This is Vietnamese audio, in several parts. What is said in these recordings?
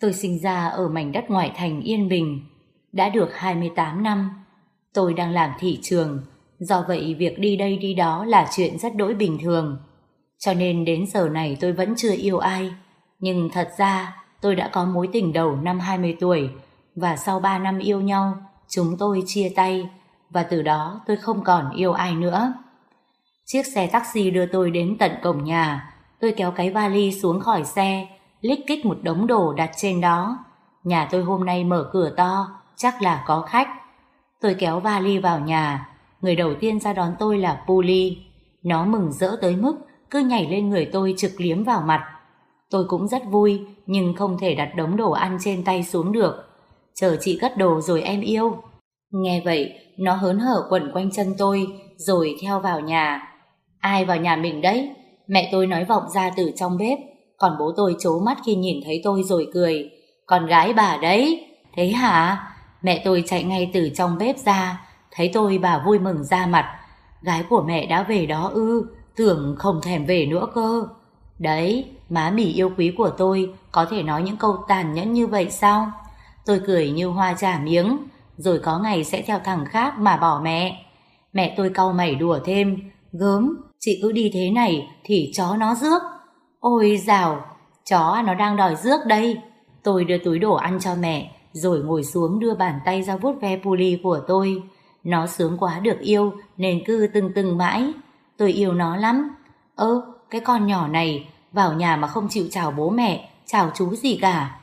Tôi sinh ra ở mảnh đất ngoại thành Yên Bình. Đã được 28 năm. Tôi đang làm thị trường, do vậy việc đi đây đi đó là chuyện rất đỗi bình thường. Cho nên đến giờ này tôi vẫn chưa yêu ai. Nhưng thật ra tôi đã có mối tình đầu năm 20 tuổi và sau 3 năm yêu nhau, chúng tôi chia tay và từ đó tôi không còn yêu ai nữa. Chiếc xe taxi đưa tôi đến tận cổng nhà, tôi kéo cái vali xuống khỏi xe, lích kích một đống đồ đặt trên đó. Nhà tôi hôm nay mở cửa to, chắc là có khách. Tôi kéo vali vào nhà, người đầu tiên ra đón tôi là Puli. Nó mừng rỡ tới mức cứ nhảy lên người tôi trực liếm vào mặt. Tôi cũng rất vui, nhưng không thể đặt đống đồ ăn trên tay xuống được. Chờ chị cất đồ rồi em yêu. Nghe vậy, nó hớn hở quẩn quanh chân tôi, rồi theo vào nhà. Ai vào nhà mình đấy? Mẹ tôi nói vọng ra từ trong bếp, còn bố tôi chố mắt khi nhìn thấy tôi rồi cười. Con gái bà đấy. Thế hả? Mẹ tôi chạy ngay từ trong bếp ra, thấy tôi bà vui mừng ra mặt. Gái của mẹ đã về đó ư, tưởng không thèm về nữa cơ. Đấy, má mỉ yêu quý của tôi có thể nói những câu tàn nhẫn như vậy sao? Tôi cười như hoa trả miếng, rồi có ngày sẽ theo thằng khác mà bỏ mẹ. Mẹ tôi cau mày đùa thêm, gớm, chị cứ đi thế này thì chó nó rước. Ôi dào, chó nó đang đòi rước đây. Tôi đưa túi đồ ăn cho mẹ, rồi ngồi xuống đưa bàn tay ra vuốt ve puli của tôi. Nó sướng quá được yêu nên cứ từng từng mãi. Tôi yêu nó lắm. Ơ, cái con nhỏ này vào nhà mà không chịu chào bố mẹ, chào chú gì cả.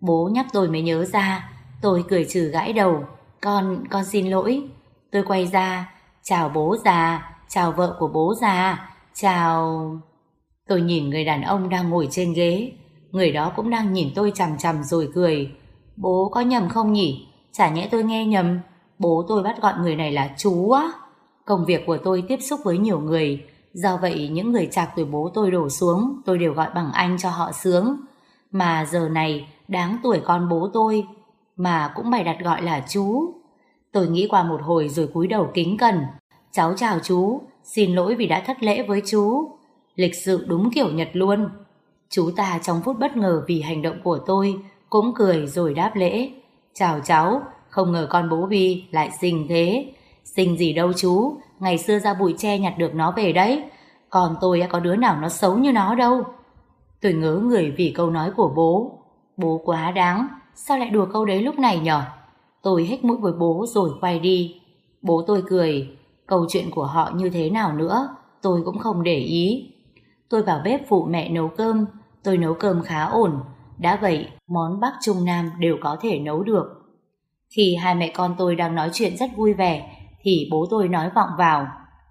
Bố nhắc tôi mới nhớ ra, tôi cười trừ gãi đầu. Con, con xin lỗi. Tôi quay ra, chào bố già, chào vợ của bố già, chào... Tôi nhìn người đàn ông đang ngồi trên ghế. Người đó cũng đang nhìn tôi chằm chằm rồi cười. Bố có nhầm không nhỉ? Chả nhẽ tôi nghe nhầm. Bố tôi bắt gọi người này là chú á. Công việc của tôi tiếp xúc với nhiều người. Do vậy những người chạc tuổi bố tôi đổ xuống tôi đều gọi bằng anh cho họ sướng. Mà giờ này đáng tuổi con bố tôi mà cũng bày đặt gọi là chú. Tôi nghĩ qua một hồi rồi cúi đầu kính cẩn. Cháu chào chú, xin lỗi vì đã thất lễ với chú. Lịch sự đúng kiểu Nhật luôn. Chú ta trong phút bất ngờ vì hành động của tôi cũng cười rồi đáp lễ. Chào cháu, không ngờ con bố Vi lại xinh thế. Xinh gì đâu chú, ngày xưa ra bụi tre nhặt được nó về đấy. Còn tôi có đứa nào nó xấu như nó đâu. Tôi ngớ người vì câu nói của bố. Bố quá đáng, sao lại đùa câu đấy lúc này nhở? Tôi hét mũi với bố rồi quay đi. Bố tôi cười, câu chuyện của họ như thế nào nữa, tôi cũng không để ý. Tôi vào bếp phụ mẹ nấu cơm, tôi nấu cơm khá ổn, đã vậy món Bắc Trung Nam đều có thể nấu được. Khi hai mẹ con tôi đang nói chuyện rất vui vẻ, thì bố tôi nói vọng vào.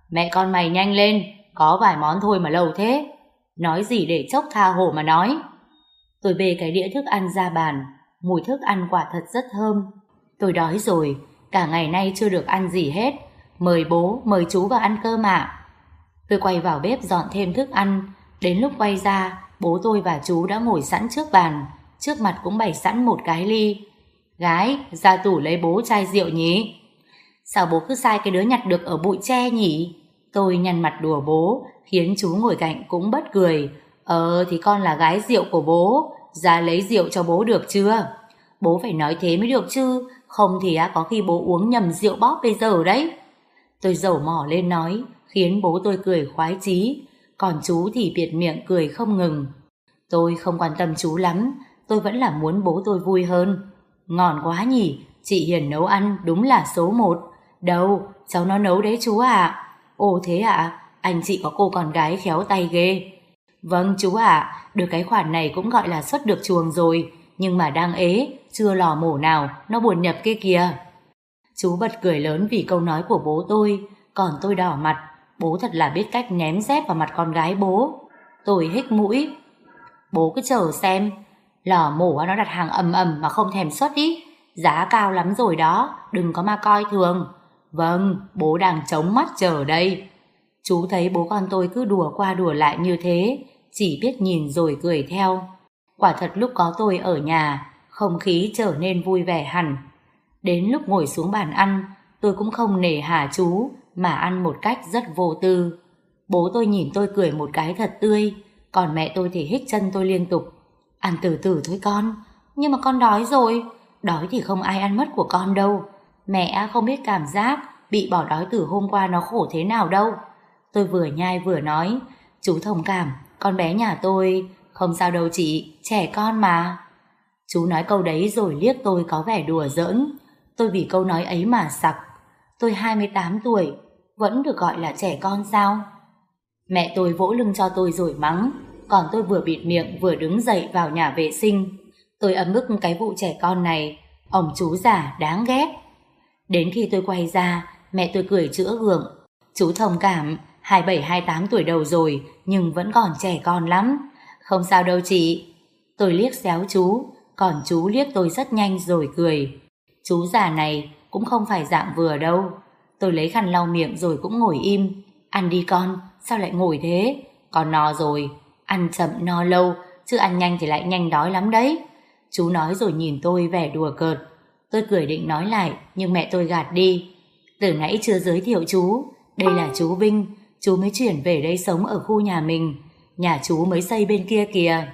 Mẹ con mày nhanh lên, có vài món thôi mà lâu thế. Nói gì để chốc tha hồ mà nói. Tôi bê cái đĩa thức ăn ra bàn, mùi thức ăn quả thật rất thơm. Tôi đói rồi, cả ngày nay chưa được ăn gì hết. Mời bố, mời chú vào ăn cơm ạ. Tôi quay vào bếp dọn thêm thức ăn. Đến lúc quay ra, bố tôi và chú đã ngồi sẵn trước bàn. Trước mặt cũng bày sẵn một cái ly. Gái, ra tủ lấy bố chai rượu nhỉ? Sao bố cứ sai cái đứa nhặt được ở bụi tre nhỉ? Tôi nhăn mặt đùa bố, khiến chú ngồi cạnh cũng bất cười. Ờ thì con là gái rượu của bố, ra lấy rượu cho bố được chưa? Bố phải nói thế mới được chứ, không thì có khi bố uống nhầm rượu bóp bây giờ đấy. Tôi dầu mỏ lên nói, khiến bố tôi cười khoái chí, còn chú thì biệt miệng cười không ngừng. Tôi không quan tâm chú lắm, tôi vẫn là muốn bố tôi vui hơn. Ngon quá nhỉ, chị Hiền nấu ăn đúng là số một. Đâu, cháu nó nấu đấy chú ạ. Ồ thế ạ, anh chị có cô con gái khéo tay ghê. Vâng chú ạ, được cái khoản này cũng gọi là xuất được chuồng rồi, nhưng mà đang ế, chưa lò mổ nào, nó buồn nhập kia kìa. Chú bật cười lớn vì câu nói của bố tôi, còn tôi đỏ mặt, bố thật là biết cách ném dép vào mặt con gái bố. Tôi hít mũi. Bố cứ chờ xem, lò mổ nó đặt hàng ầm ầm mà không thèm xuất ý. Giá cao lắm rồi đó, đừng có mà coi thường. Vâng, bố đang chống mắt chờ đây. Chú thấy bố con tôi cứ đùa qua đùa lại như thế, chỉ biết nhìn rồi cười theo. Quả thật lúc có tôi ở nhà, không khí trở nên vui vẻ hẳn. Đến lúc ngồi xuống bàn ăn, tôi cũng không nể hà chú, mà ăn một cách rất vô tư. Bố tôi nhìn tôi cười một cái thật tươi, còn mẹ tôi thì hít chân tôi liên tục. Ăn từ từ thôi con, nhưng mà con đói rồi. Đói thì không ai ăn mất của con đâu. Mẹ không biết cảm giác bị bỏ đói từ hôm qua nó khổ thế nào đâu. Tôi vừa nhai vừa nói, chú thông cảm, con bé nhà tôi, không sao đâu chị, trẻ con mà. Chú nói câu đấy rồi liếc tôi có vẻ đùa giỡn. Tôi vì câu nói ấy mà sặc. Tôi 28 tuổi, vẫn được gọi là trẻ con sao? Mẹ tôi vỗ lưng cho tôi rồi mắng, còn tôi vừa bịt miệng vừa đứng dậy vào nhà vệ sinh. Tôi ấm ức cái vụ trẻ con này, ông chú già đáng ghét. Đến khi tôi quay ra, mẹ tôi cười chữa gượng. Chú thông cảm, 27-28 tuổi đầu rồi, nhưng vẫn còn trẻ con lắm. Không sao đâu chị. Tôi liếc xéo chú, còn chú liếc tôi rất nhanh rồi cười. Chú già này cũng không phải dạng vừa đâu. Tôi lấy khăn lau miệng rồi cũng ngồi im. Ăn đi con, sao lại ngồi thế? Con no rồi, ăn chậm no lâu, chứ ăn nhanh thì lại nhanh đói lắm đấy. Chú nói rồi nhìn tôi vẻ đùa cợt. Tôi cười định nói lại, nhưng mẹ tôi gạt đi. Từ nãy chưa giới thiệu chú, đây là chú Vinh, chú mới chuyển về đây sống ở khu nhà mình. Nhà chú mới xây bên kia kìa.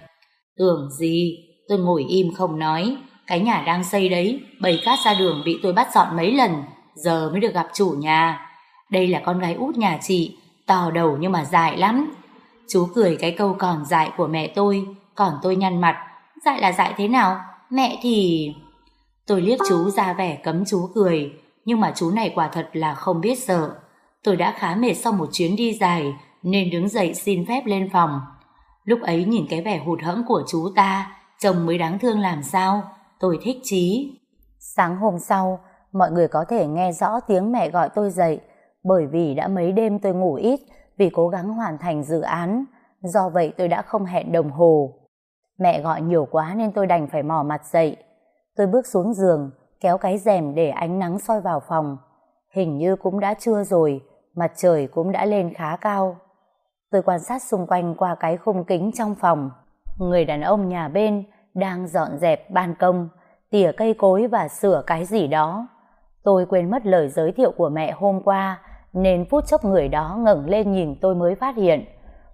Tưởng gì, tôi ngồi im không nói. Cái nhà đang xây đấy, bầy cát ra đường bị tôi bắt dọn mấy lần, giờ mới được gặp chủ nhà. Đây là con gái út nhà chị, to đầu nhưng mà dài lắm. Chú cười cái câu còn dại của mẹ tôi, còn tôi nhăn mặt. Dại là dại thế nào? Mẹ thì... Tôi liếc chú ra vẻ cấm chú cười, nhưng mà chú này quả thật là không biết sợ. Tôi đã khá mệt sau một chuyến đi dài, nên đứng dậy xin phép lên phòng. Lúc ấy nhìn cái vẻ hụt hẫng của chú ta, chồng mới đáng thương làm sao, tôi thích chí. Sáng hôm sau, mọi người có thể nghe rõ tiếng mẹ gọi tôi dậy, bởi vì đã mấy đêm tôi ngủ ít vì cố gắng hoàn thành dự án, do vậy tôi đã không hẹn đồng hồ. Mẹ gọi nhiều quá nên tôi đành phải mò mặt dậy. Tôi bước xuống giường, kéo cái rèm để ánh nắng soi vào phòng. Hình như cũng đã trưa rồi, mặt trời cũng đã lên khá cao. Tôi quan sát xung quanh qua cái khung kính trong phòng. Người đàn ông nhà bên đang dọn dẹp ban công, tỉa cây cối và sửa cái gì đó. Tôi quên mất lời giới thiệu của mẹ hôm qua, nên phút chốc người đó ngẩng lên nhìn tôi mới phát hiện.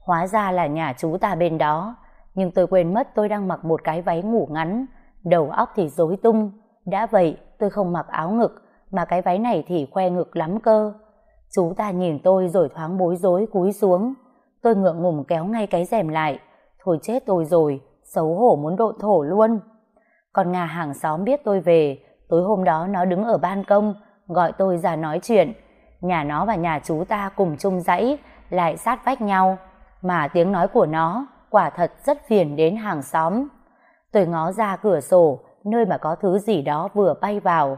Hóa ra là nhà chú ta bên đó, nhưng tôi quên mất tôi đang mặc một cái váy ngủ ngắn, đầu óc thì rối tung. Đã vậy, tôi không mặc áo ngực, mà cái váy này thì khoe ngực lắm cơ. Chú ta nhìn tôi rồi thoáng bối rối cúi xuống. Tôi ngượng ngùng kéo ngay cái rèm lại. Thôi chết tôi rồi, xấu hổ muốn độn thổ luôn. Còn nhà hàng xóm biết tôi về, tối hôm đó nó đứng ở ban công, gọi tôi ra nói chuyện. Nhà nó và nhà chú ta cùng chung dãy, lại sát vách nhau. Mà tiếng nói của nó quả thật rất phiền đến hàng xóm. Tôi ngó ra cửa sổ, nơi mà có thứ gì đó vừa bay vào.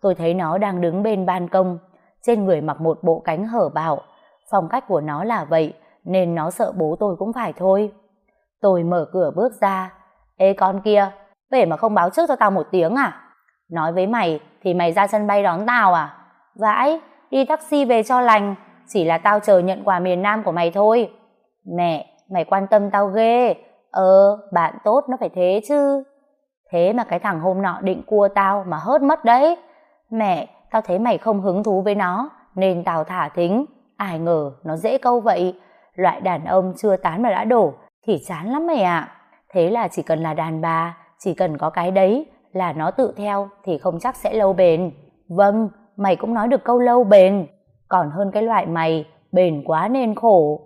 Tôi thấy nó đang đứng bên ban công, trên người mặc một bộ cánh hở bạo. Phong cách của nó là vậy, nên nó sợ bố tôi cũng phải thôi. Tôi mở cửa bước ra. Ê con kia, về mà không báo trước cho tao một tiếng à? Nói với mày thì mày ra sân bay đón tao à? Vãi, đi taxi về cho lành, chỉ là tao chờ nhận quà miền Nam của mày thôi. Mẹ, mày quan tâm tao ghê. Ờ, bạn tốt nó phải thế chứ. Thế mà cái thằng hôm nọ định cua tao mà hớt mất đấy. Mẹ, tao thấy mày không hứng thú với nó, nên tao thả thính. Ai ngờ nó dễ câu vậy. Loại đàn ông chưa tán mà đã đổ, thì chán lắm mày ạ. Thế là chỉ cần là đàn bà, chỉ cần có cái đấy là nó tự theo thì không chắc sẽ lâu bền. Vâng, mày cũng nói được câu lâu bền. Còn hơn cái loại mày, bền quá nên khổ.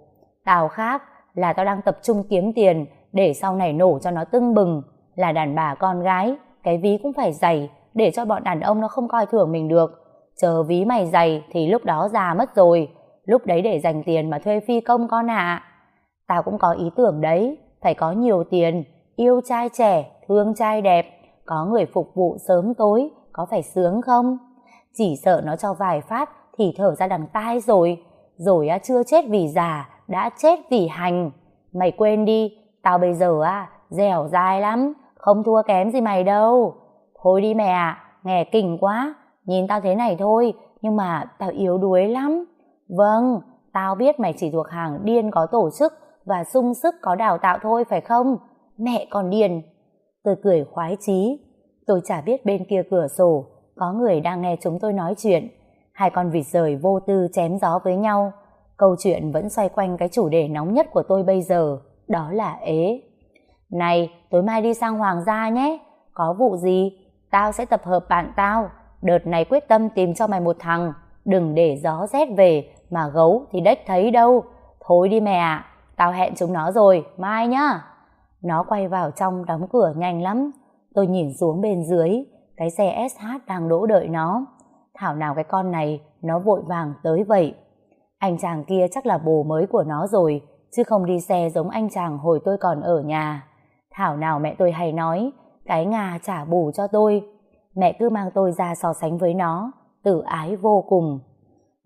Tao khác là tao đang tập trung kiếm tiền để sau này nổ cho nó tưng bừng. Là đàn bà con gái, cái ví cũng phải dày để cho bọn đàn ông nó không coi thường mình được. Chờ ví mày dày thì lúc đó già mất rồi. Lúc đấy để dành tiền mà thuê phi công con ạ. Tao cũng có ý tưởng đấy, phải có nhiều tiền, yêu trai trẻ, thương trai đẹp, có người phục vụ sớm tối, có phải sướng không? Chỉ sợ nó cho vài phát thì thở ra đằng tai rồi, rồi á chưa chết vì già, đã chết vì hành. Mày quên đi, tao bây giờ à dẻo dai lắm, không thua kém gì mày đâu. Thôi đi mẹ ạ, nghe kinh quá, nhìn tao thế này thôi, nhưng mà tao yếu đuối lắm. Vâng, tao biết mày chỉ thuộc hàng điên có tổ chức và sung sức có đào tạo thôi phải không? Mẹ còn điền Tôi cười khoái chí. Tôi chả biết bên kia cửa sổ có người đang nghe chúng tôi nói chuyện. Hai con vịt rời vô tư chém gió với nhau. Câu chuyện vẫn xoay quanh cái chủ đề nóng nhất của tôi bây giờ, đó là ế. Này, tối mai đi sang Hoàng gia nhé. có vụ gì? Tao sẽ tập hợp bạn tao. Đợt này quyết tâm tìm cho mày một thằng. Đừng để gió rét về, mà gấu thì đếch thấy đâu. Thôi đi mẹ ạ, tao hẹn chúng nó rồi, mai nhá. Nó quay vào trong đóng cửa nhanh lắm. Tôi nhìn xuống bên dưới, cái xe SH đang đỗ đợi nó. Thảo nào cái con này, nó vội vàng tới vậy. Anh chàng kia chắc là bồ mới của nó rồi, chứ không đi xe giống anh chàng hồi tôi còn ở nhà. Thảo nào mẹ tôi hay nói, cái Nga trả bù cho tôi. Mẹ cứ mang tôi ra so sánh với nó, tự ái vô cùng.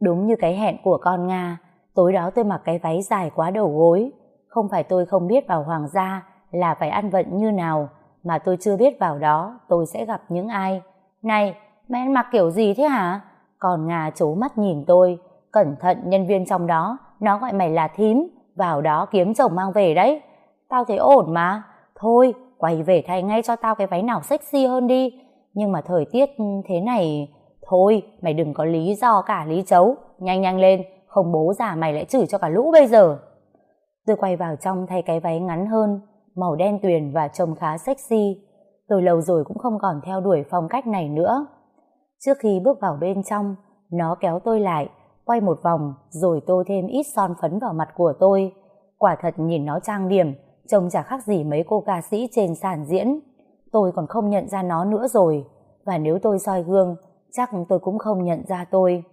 Đúng như cái hẹn của con Nga, tối đó tôi mặc cái váy dài quá đầu gối. Không phải tôi không biết vào hoàng gia là phải ăn vận như nào, mà tôi chưa biết vào đó tôi sẽ gặp những ai. Này, mẹ ăn mặc kiểu gì thế hả? Còn Nga chố mắt nhìn tôi, cẩn thận nhân viên trong đó, nó gọi mày là thím, vào đó kiếm chồng mang về đấy. Tao thấy ổn mà, thôi, quay về thay ngay cho tao cái váy nào sexy hơn đi. Nhưng mà thời tiết ừ, thế này, thôi, mày đừng có lý do cả lý chấu, nhanh nhanh lên, không bố già mày lại chửi cho cả lũ bây giờ. Tôi quay vào trong thay cái váy ngắn hơn, màu đen tuyền và trông khá sexy. Tôi lâu rồi cũng không còn theo đuổi phong cách này nữa. Trước khi bước vào bên trong, nó kéo tôi lại, quay một vòng rồi tô thêm ít son phấn vào mặt của tôi. Quả thật nhìn nó trang điểm, trông chả khác gì mấy cô ca sĩ trên sàn diễn. Tôi còn không nhận ra nó nữa rồi, và nếu tôi soi gương, chắc tôi cũng không nhận ra tôi.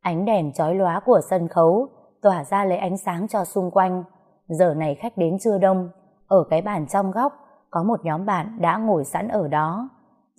Ánh đèn chói lóa của sân khấu tỏa ra lấy ánh sáng cho xung quanh. Giờ này khách đến chưa đông, ở cái bàn trong góc có một nhóm bạn đã ngồi sẵn ở đó.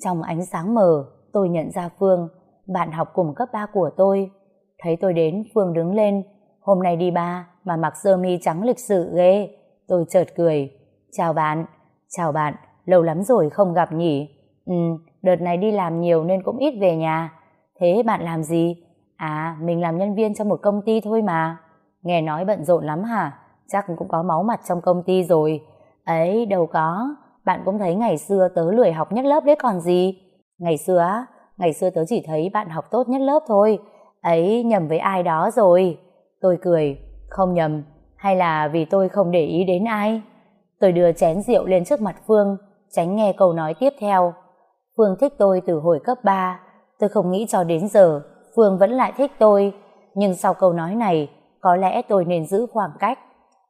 Trong ánh sáng mờ, tôi nhận ra Phương, bạn học cùng cấp 3 của tôi. Thấy tôi đến, Phương đứng lên. Hôm nay đi ba mà mặc sơ mi trắng lịch sự ghê. Tôi chợt cười. Chào bạn. Chào bạn, lâu lắm rồi không gặp nhỉ? Ừ, đợt này đi làm nhiều nên cũng ít về nhà. Thế bạn làm gì? À, mình làm nhân viên cho một công ty thôi mà. Nghe nói bận rộn lắm hả? Chắc cũng có máu mặt trong công ty rồi. Ấy, đâu có. Bạn cũng thấy ngày xưa tớ lười học nhất lớp đấy còn gì. Ngày xưa á, ngày xưa tớ chỉ thấy bạn học tốt nhất lớp thôi. Ấy, nhầm với ai đó rồi. Tôi cười, không nhầm. Hay là vì tôi không để ý đến ai? Tôi đưa chén rượu lên trước mặt Phương, tránh nghe câu nói tiếp theo. Phương thích tôi từ hồi cấp 3. Tôi không nghĩ cho đến giờ, Phương vẫn lại thích tôi. Nhưng sau câu nói này, có lẽ tôi nên giữ khoảng cách.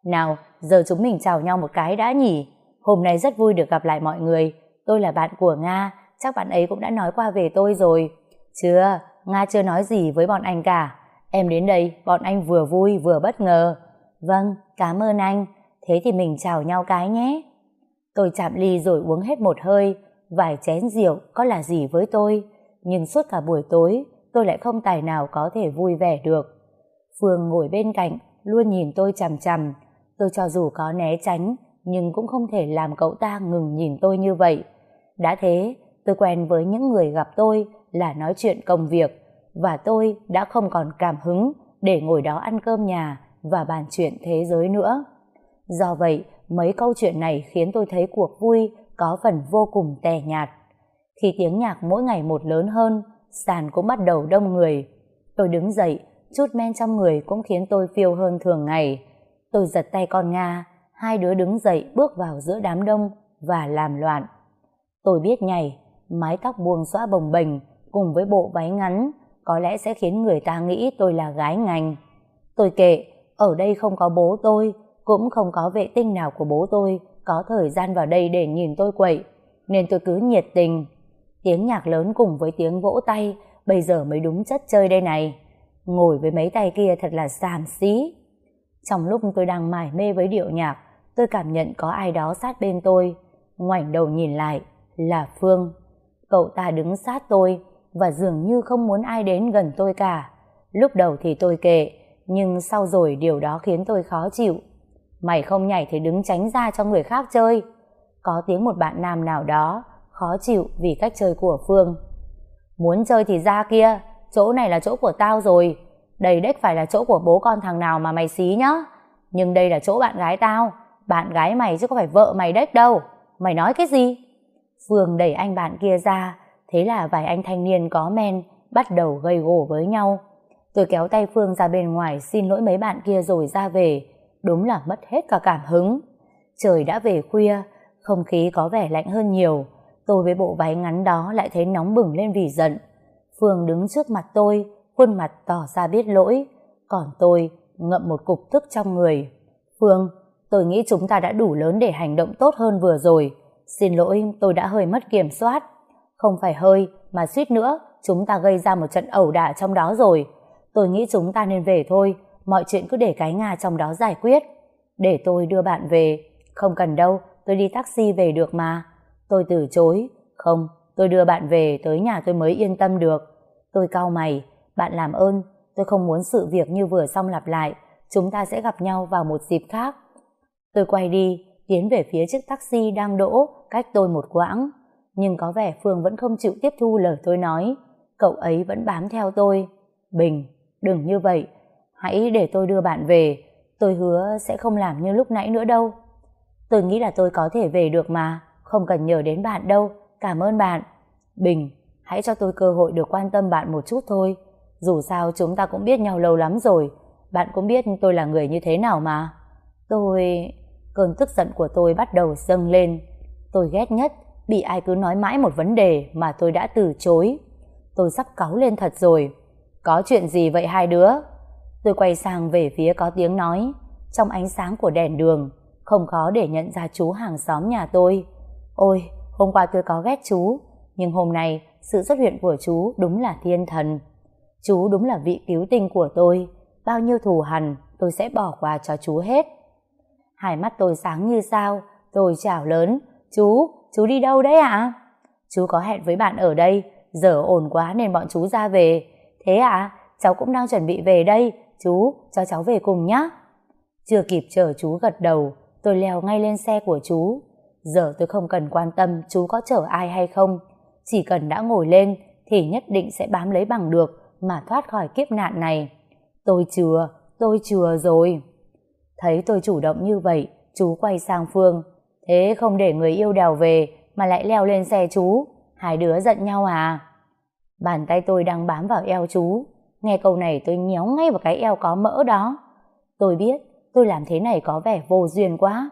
Nào, giờ chúng mình chào nhau một cái đã nhỉ? Hôm nay rất vui được gặp lại mọi người. Tôi là bạn của Nga, chắc bạn ấy cũng đã nói qua về tôi rồi. Chưa, Nga chưa nói gì với bọn anh cả. Em đến đây, bọn anh vừa vui vừa bất ngờ. Vâng, cảm ơn anh. Thế thì mình chào nhau cái nhé. Tôi chạm ly rồi uống hết một hơi. Vài chén rượu có là gì với tôi. Nhưng suốt cả buổi tối, tôi lại không tài nào có thể vui vẻ được. Phương ngồi bên cạnh, luôn nhìn tôi chằm chằm. Tôi cho dù có né tránh, nhưng cũng không thể làm cậu ta ngừng nhìn tôi như vậy. Đã thế, tôi quen với những người gặp tôi là nói chuyện công việc, và tôi đã không còn cảm hứng để ngồi đó ăn cơm nhà và bàn chuyện thế giới nữa. Do vậy, mấy câu chuyện này khiến tôi thấy cuộc vui có phần vô cùng tẻ nhạt. Khi tiếng nhạc mỗi ngày một lớn hơn, sàn cũng bắt đầu đông người. Tôi đứng dậy, chút men trong người cũng khiến tôi phiêu hơn thường ngày. Tôi giật tay con Nga, hai đứa đứng dậy bước vào giữa đám đông và làm loạn. Tôi biết nhảy, mái tóc buông xõa bồng bềnh cùng với bộ váy ngắn có lẽ sẽ khiến người ta nghĩ tôi là gái ngành. Tôi kệ, ở đây không có bố tôi, cũng không có vệ tinh nào của bố tôi có thời gian vào đây để nhìn tôi quậy, nên tôi cứ nhiệt tình. Tiếng nhạc lớn cùng với tiếng vỗ tay bây giờ mới đúng chất chơi đây này. Ngồi với mấy tay kia thật là xàm xí. Trong lúc tôi đang mải mê với điệu nhạc, tôi cảm nhận có ai đó sát bên tôi. Ngoảnh đầu nhìn lại, là Phương. Cậu ta đứng sát tôi và dường như không muốn ai đến gần tôi cả. Lúc đầu thì tôi kệ, nhưng sau rồi điều đó khiến tôi khó chịu. Mày không nhảy thì đứng tránh ra cho người khác chơi. Có tiếng một bạn nam nào đó khó chịu vì cách chơi của Phương. Muốn chơi thì ra kia, chỗ này là chỗ của tao rồi. Đây đếch phải là chỗ của bố con thằng nào mà mày xí nhá. Nhưng đây là chỗ bạn gái tao, bạn gái mày chứ có phải vợ mày đếch đâu. Mày nói cái gì? Phương đẩy anh bạn kia ra, thế là vài anh thanh niên có men bắt đầu gây gổ với nhau. Tôi kéo tay Phương ra bên ngoài xin lỗi mấy bạn kia rồi ra về. Đúng là mất hết cả cảm hứng. Trời đã về khuya, không khí có vẻ lạnh hơn nhiều. Tôi với bộ váy ngắn đó lại thấy nóng bừng lên vì giận. Phương đứng trước mặt tôi, khuôn mặt tỏ ra biết lỗi, còn tôi ngậm một cục tức trong người. Phương, tôi nghĩ chúng ta đã đủ lớn để hành động tốt hơn vừa rồi. Xin lỗi, tôi đã hơi mất kiểm soát. Không phải hơi, mà suýt nữa, chúng ta gây ra một trận ẩu đả trong đó rồi. Tôi nghĩ chúng ta nên về thôi, mọi chuyện cứ để cái Nga trong đó giải quyết. Để tôi đưa bạn về. Không cần đâu, tôi đi taxi về được mà. Tôi từ chối. Không, tôi đưa bạn về tới nhà tôi mới yên tâm được. Tôi cau mày, bạn làm ơn, tôi không muốn sự việc như vừa xong lặp lại. Chúng ta sẽ gặp nhau vào một dịp khác. Tôi quay đi, tiến về phía chiếc taxi đang đỗ cách tôi một quãng. Nhưng có vẻ Phương vẫn không chịu tiếp thu lời tôi nói. Cậu ấy vẫn bám theo tôi. Bình, đừng như vậy. Hãy để tôi đưa bạn về. Tôi hứa sẽ không làm như lúc nãy nữa đâu. Tôi nghĩ là tôi có thể về được mà. Không cần nhờ đến bạn đâu. Cảm ơn bạn. Bình, hãy cho tôi cơ hội được quan tâm bạn một chút thôi. Dù sao chúng ta cũng biết nhau lâu lắm rồi. Bạn cũng biết tôi là người như thế nào mà. Tôi... Cơn tức giận của tôi bắt đầu dâng lên. Tôi ghét nhất bị ai cứ nói mãi một vấn đề mà tôi đã từ chối. Tôi sắp cáu lên thật rồi. Có chuyện gì vậy hai đứa? Tôi quay sang về phía có tiếng nói. Trong ánh sáng của đèn đường, không khó để nhận ra chú hàng xóm nhà tôi. Ôi, hôm qua tôi có ghét chú, nhưng hôm nay sự xuất hiện của chú đúng là thiên thần. Chú đúng là vị cứu tinh của tôi. Bao nhiêu thù hằn tôi sẽ bỏ qua cho chú hết. Hai mắt tôi sáng như sao, tôi chào lớn. Chú, chú đi đâu đấy ạ? Chú có hẹn với bạn ở đây, giờ ổn quá nên bọn chú ra về. Thế ạ, cháu cũng đang chuẩn bị về đây, chú, cho cháu về cùng nhé. Chưa kịp chờ chú gật đầu, tôi leo ngay lên xe của chú. Giờ tôi không cần quan tâm chú có chở ai hay không. Chỉ cần đã ngồi lên thì nhất định sẽ bám lấy bằng được mà thoát khỏi kiếp nạn này. Tôi chừa, tôi chừa rồi. Thấy tôi chủ động như vậy, chú quay sang Phương. Thế không để người yêu đèo về mà lại leo lên xe chú. Hai đứa giận nhau à? Bàn tay tôi đang bám vào eo chú. Nghe câu này tôi nhéo ngay vào cái eo có mỡ đó. Tôi biết tôi làm thế này có vẻ vô duyên quá.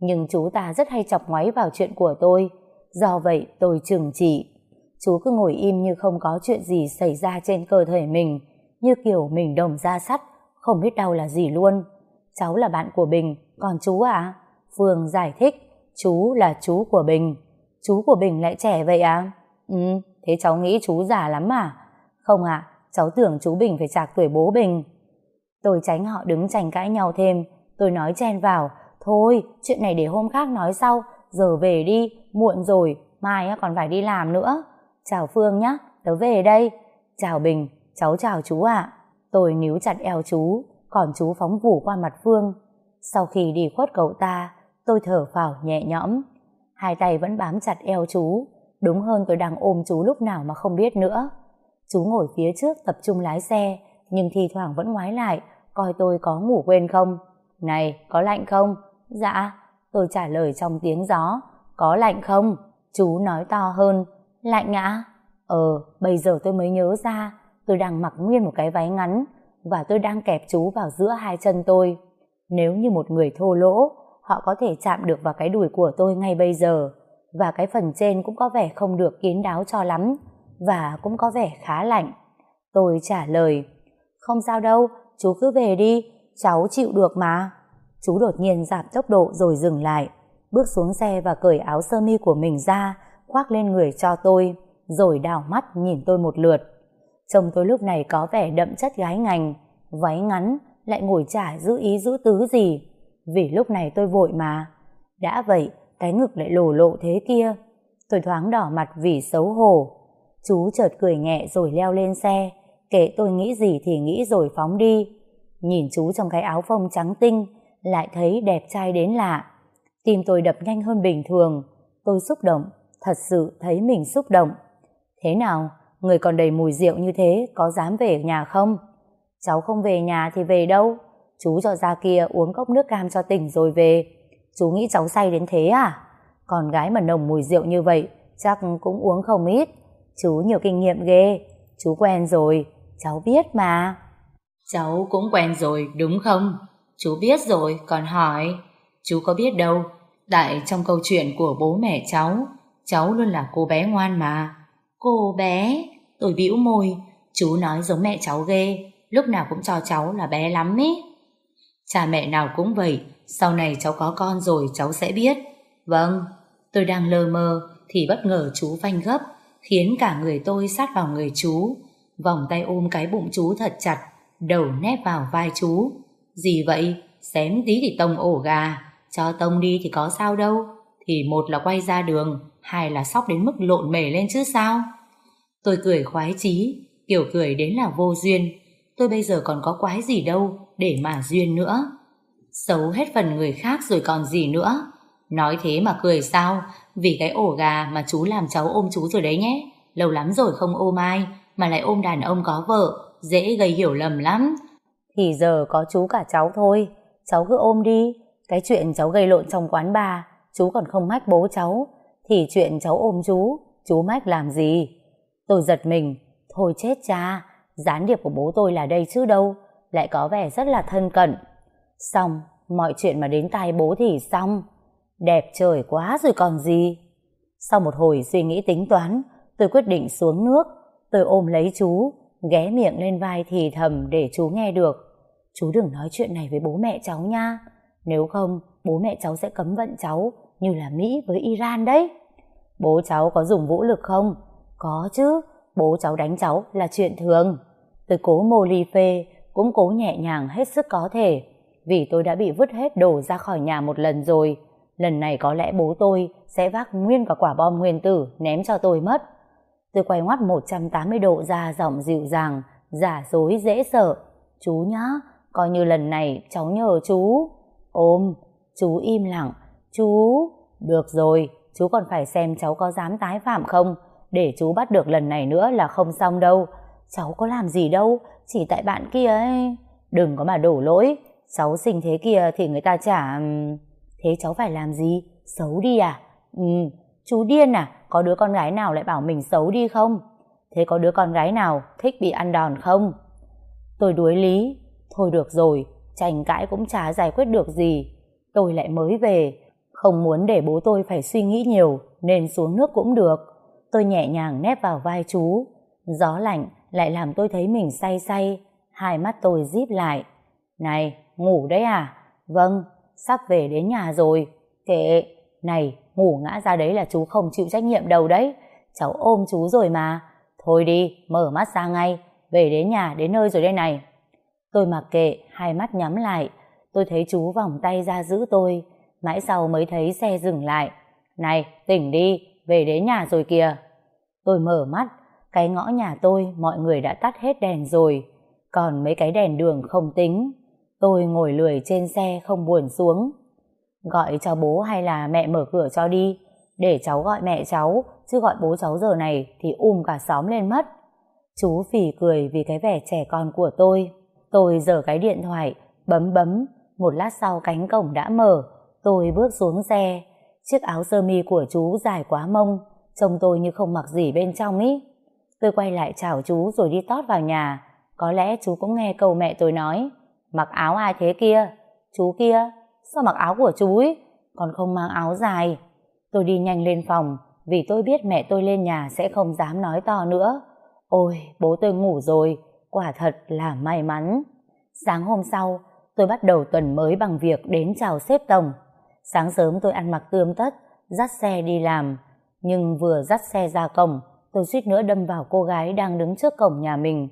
Nhưng chú ta rất hay chọc ngoáy vào chuyện của tôi. Do vậy tôi trừng trị. Chú cứ ngồi im như không có chuyện gì xảy ra trên cơ thể mình. Như kiểu mình đồng ra sắt. Không biết đau là gì luôn. Cháu là bạn của Bình. Còn chú à? Phương giải thích. Chú là chú của Bình. Chú của Bình lại trẻ vậy à? Ừ, thế cháu nghĩ chú già lắm à? Không ạ, cháu tưởng chú Bình phải chạc tuổi bố Bình. Tôi tránh họ đứng tranh cãi nhau thêm, tôi nói chen vào, thôi, chuyện này để hôm khác nói sau, giờ về đi, muộn rồi, mai còn phải đi làm nữa. Chào Phương nhé, tớ về đây. Chào Bình, cháu chào chú ạ. Tôi níu chặt eo chú, còn chú phóng vù qua mặt Phương. Sau khi đi khuất cậu ta, tôi thở phào nhẹ nhõm. Hai tay vẫn bám chặt eo chú, đúng hơn tôi đang ôm chú lúc nào mà không biết nữa. Chú ngồi phía trước tập trung lái xe, nhưng thi thoảng vẫn ngoái lại, coi tôi có ngủ quên không. Này, có lạnh không? Dạ, tôi trả lời trong tiếng gió. Có lạnh không? Chú nói to hơn. Lạnh ạ? Ờ, bây giờ tôi mới nhớ ra, tôi đang mặc nguyên một cái váy ngắn, và tôi đang kẹp chú vào giữa hai chân tôi. Nếu như một người thô lỗ, họ có thể chạm được vào cái đùi của tôi ngay bây giờ, và cái phần trên cũng có vẻ không được kín đáo cho lắm, và cũng có vẻ khá lạnh. Tôi trả lời, không sao đâu, chú cứ về đi, cháu chịu được mà. Chú đột nhiên giảm tốc độ rồi dừng lại, bước xuống xe và cởi áo sơ mi của mình ra, khoác lên người cho tôi, rồi đảo mắt nhìn tôi một lượt. chồng tôi lúc này có vẻ đậm chất gái ngành, váy ngắn, lại ngồi trả giữ ý giữ tứ gì. Vì lúc này tôi vội mà. Đã vậy, cái ngực lại lổ lộ thế kia. Tôi thoáng đỏ mặt vì xấu hổ. Chú chợt cười nhẹ rồi leo lên xe, kệ tôi nghĩ gì thì nghĩ rồi phóng đi. Nhìn chú trong cái áo phông trắng tinh, lại thấy đẹp trai đến lạ. Tim tôi đập nhanh hơn bình thường. Tôi xúc động, thật sự thấy mình xúc động. Thế nào, người còn đầy mùi rượu như thế có dám về nhà không? Cháu không về nhà thì về đâu? Chú cho ra kia uống cốc nước cam cho tỉnh rồi về. Chú nghĩ cháu say đến thế à? Còn gái mà nồng mùi rượu như vậy chắc cũng uống không ít. Chú nhiều kinh nghiệm ghê. Chú quen rồi, cháu biết mà. Cháu cũng quen rồi, đúng không? Chú biết rồi, còn hỏi. Chú có biết đâu, tại trong câu chuyện của bố mẹ cháu, cháu luôn là cô bé ngoan mà. Cô bé, tôi bĩu môi, chú nói giống mẹ cháu ghê, lúc nào cũng cho cháu là bé lắm ý. Cha mẹ nào cũng vậy, sau này cháu có con rồi cháu sẽ biết. Vâng, tôi đang lơ mơ thì bất ngờ chú phanh gấp, khiến cả người tôi sát vào người chú, vòng tay ôm cái bụng chú thật chặt, đầu nép vào vai chú. Gì vậy? Xém tí thì tông ổ gà, cho tông đi thì có sao đâu. Thì một là quay ra đường, hay là sóc đến mức lộn mề lên chứ sao. Tôi cười khoái chí, kiểu cười đến là vô duyên. Tôi bây giờ còn có quái gì đâu để mà duyên nữa. Xấu hết phần người khác rồi còn gì nữa. Nói thế mà cười sao, vì cái ổ gà mà chú làm cháu ôm chú rồi đấy nhé. Lâu lắm rồi không ôm ai, mà lại ôm đàn ông có vợ, dễ gây hiểu lầm lắm. Thì giờ có chú cả cháu thôi, cháu cứ ôm đi. Cái chuyện cháu gây lộn trong quán bà, chú còn không mách bố cháu. Thì chuyện cháu ôm chú, chú mách làm gì? Tôi giật mình, thôi chết cha, gián điệp của bố tôi là đây chứ đâu, lại có vẻ rất là thân cận. Xong, mọi chuyện mà đến tai bố thì xong. Đẹp trời quá rồi còn gì. Sau một hồi suy nghĩ tính toán, tôi quyết định xuống nước. Tôi ôm lấy chú, ghé miệng lên vai thì thầm để chú nghe được. Chú đừng nói chuyện này với bố mẹ cháu nha. Nếu không, bố mẹ cháu sẽ cấm vận cháu như là Mỹ với Iran đấy. Bố cháu có dùng vũ lực không? Có chứ, bố cháu đánh cháu là chuyện thường. Tôi cố mô ly phê, cũng cố nhẹ nhàng hết sức có thể. Vì tôi đã bị vứt hết đồ ra khỏi nhà một lần rồi. Lần này có lẽ bố tôi sẽ vác nguyên cả quả bom nguyên tử ném cho tôi mất. Tôi quay ngoắt 180 độ ra giọng dịu dàng, giả dối dễ sợ. Chú nhá, coi như lần này cháu nhờ chú. Ôm, chú im lặng. Chú, được rồi, chú còn phải xem cháu có dám tái phạm không. Để chú bắt được lần này nữa là không xong đâu. Cháu có làm gì đâu, chỉ tại bạn kia ấy. Đừng có mà đổ lỗi, cháu sinh thế kia thì người ta chả... Thế cháu phải làm gì? Xấu đi à? Ừ, chú điên à? Có đứa con gái nào lại bảo mình xấu đi không? Thế có đứa con gái nào thích bị ăn đòn không? Tôi đuối lý. Thôi được rồi, tranh cãi cũng chả giải quyết được gì. Tôi lại mới về, không muốn để bố tôi phải suy nghĩ nhiều nên xuống nước cũng được. Tôi nhẹ nhàng nép vào vai chú. Gió lạnh lại làm tôi thấy mình say say. Hai mắt tôi díp lại. Này, ngủ đấy à? Vâng, sắp về đến nhà rồi. Kệ, này, ngủ ngã ra đấy là chú không chịu trách nhiệm đâu đấy. Cháu ôm chú rồi mà. Thôi đi, mở mắt ra ngay. Về đến nhà, đến nơi rồi đây này. Tôi mặc kệ, hai mắt nhắm lại. Tôi thấy chú vòng tay ra giữ tôi. Mãi sau mới thấy xe dừng lại. Này, tỉnh đi, về đến nhà rồi kìa. Tôi mở mắt, cái ngõ nhà tôi mọi người đã tắt hết đèn rồi. Còn mấy cái đèn đường không tính. Tôi ngồi lười trên xe không buồn xuống. Gọi cho bố hay là mẹ mở cửa cho đi. Để cháu gọi mẹ cháu, chứ gọi bố cháu giờ này thì um cả xóm lên mất. Chú phì cười vì cái vẻ trẻ con của tôi. Tôi giở cái điện thoại, bấm bấm. Một lát sau cánh cổng đã mở. Tôi bước xuống xe. Chiếc áo sơ mi của chú dài quá mông. Trông tôi như không mặc gì bên trong ý. Tôi quay lại chào chú rồi đi tót vào nhà. Có lẽ chú cũng nghe câu mẹ tôi nói. Mặc áo ai thế kia? Chú kia, sao mặc áo của chú ấy? Còn không mang áo dài. Tôi đi nhanh lên phòng, vì tôi biết mẹ tôi lên nhà sẽ không dám nói to nữa. Ôi, bố tôi ngủ rồi, quả thật là may mắn. Sáng hôm sau, tôi bắt đầu tuần mới bằng việc đến chào xếp tổng. Sáng sớm tôi ăn mặc tươm tất, dắt xe đi làm. Nhưng vừa dắt xe ra cổng, tôi suýt nữa đâm vào cô gái đang đứng trước cổng nhà mình.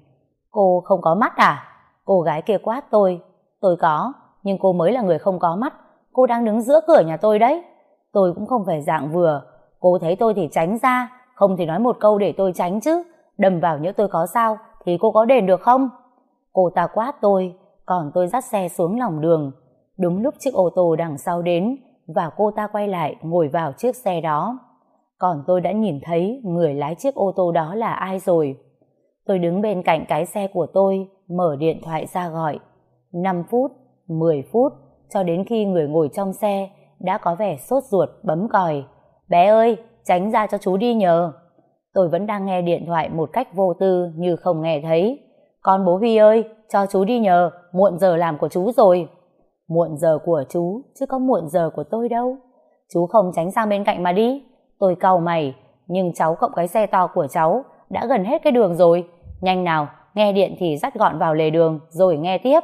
Cô không có mắt à? Cô gái kia quát tôi. Tôi có, nhưng cô mới là người không có mắt. Cô đang đứng giữa cửa nhà tôi đấy. Tôi cũng không phải dạng vừa. Cô thấy tôi thì tránh ra, không thì nói một câu để tôi tránh chứ. Đâm vào nhỡ tôi có sao, thì cô có đền được không? Cô ta quát tôi, còn tôi dắt xe xuống lòng đường. Đúng lúc chiếc ô tô đằng sau đến, và cô ta quay lại ngồi vào chiếc xe đó. Còn tôi đã nhìn thấy người lái chiếc ô tô đó là ai rồi. Tôi đứng bên cạnh cái xe của tôi, mở điện thoại ra gọi. 5 phút, 10 phút, cho đến khi người ngồi trong xe đã có vẻ sốt ruột bấm còi. Bé ơi, tránh ra cho chú đi nhờ. Tôi vẫn đang nghe điện thoại một cách vô tư như không nghe thấy. Con bố Huy ơi, cho chú đi nhờ, muộn giờ làm của chú rồi. Muộn giờ của chú, chứ có muộn giờ của tôi đâu. Chú không tránh sang bên cạnh mà đi. Tôi cầu mày, nhưng cháu cộng cái xe to của cháu đã gần hết cái đường rồi. Nhanh nào, nghe điện thì dắt gọn vào lề đường rồi nghe tiếp.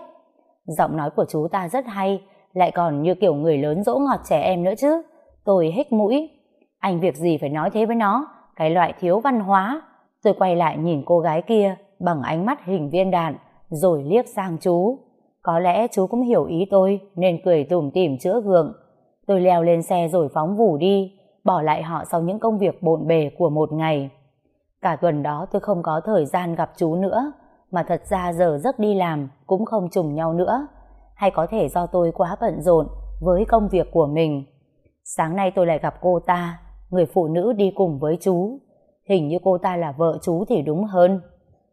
Giọng nói của chú ta rất hay, lại còn như kiểu người lớn dỗ ngọt trẻ em nữa chứ. Tôi hít mũi. Anh việc gì phải nói thế với nó, cái loại thiếu văn hóa. Tôi quay lại nhìn cô gái kia bằng ánh mắt hình viên đạn, rồi liếc sang chú. Có lẽ chú cũng hiểu ý tôi nên cười tủm tỉm chữa gượng. Tôi leo lên xe rồi phóng vù đi, bỏ lại họ sau những công việc bộn bề của một ngày. Cả tuần đó tôi không có thời gian gặp chú nữa, mà thật ra giờ giấc đi làm cũng không trùng nhau nữa. Hay có thể do tôi quá bận rộn với công việc của mình. Sáng nay tôi lại gặp cô ta, người phụ nữ đi cùng với chú. Hình như cô ta là vợ chú thì đúng hơn.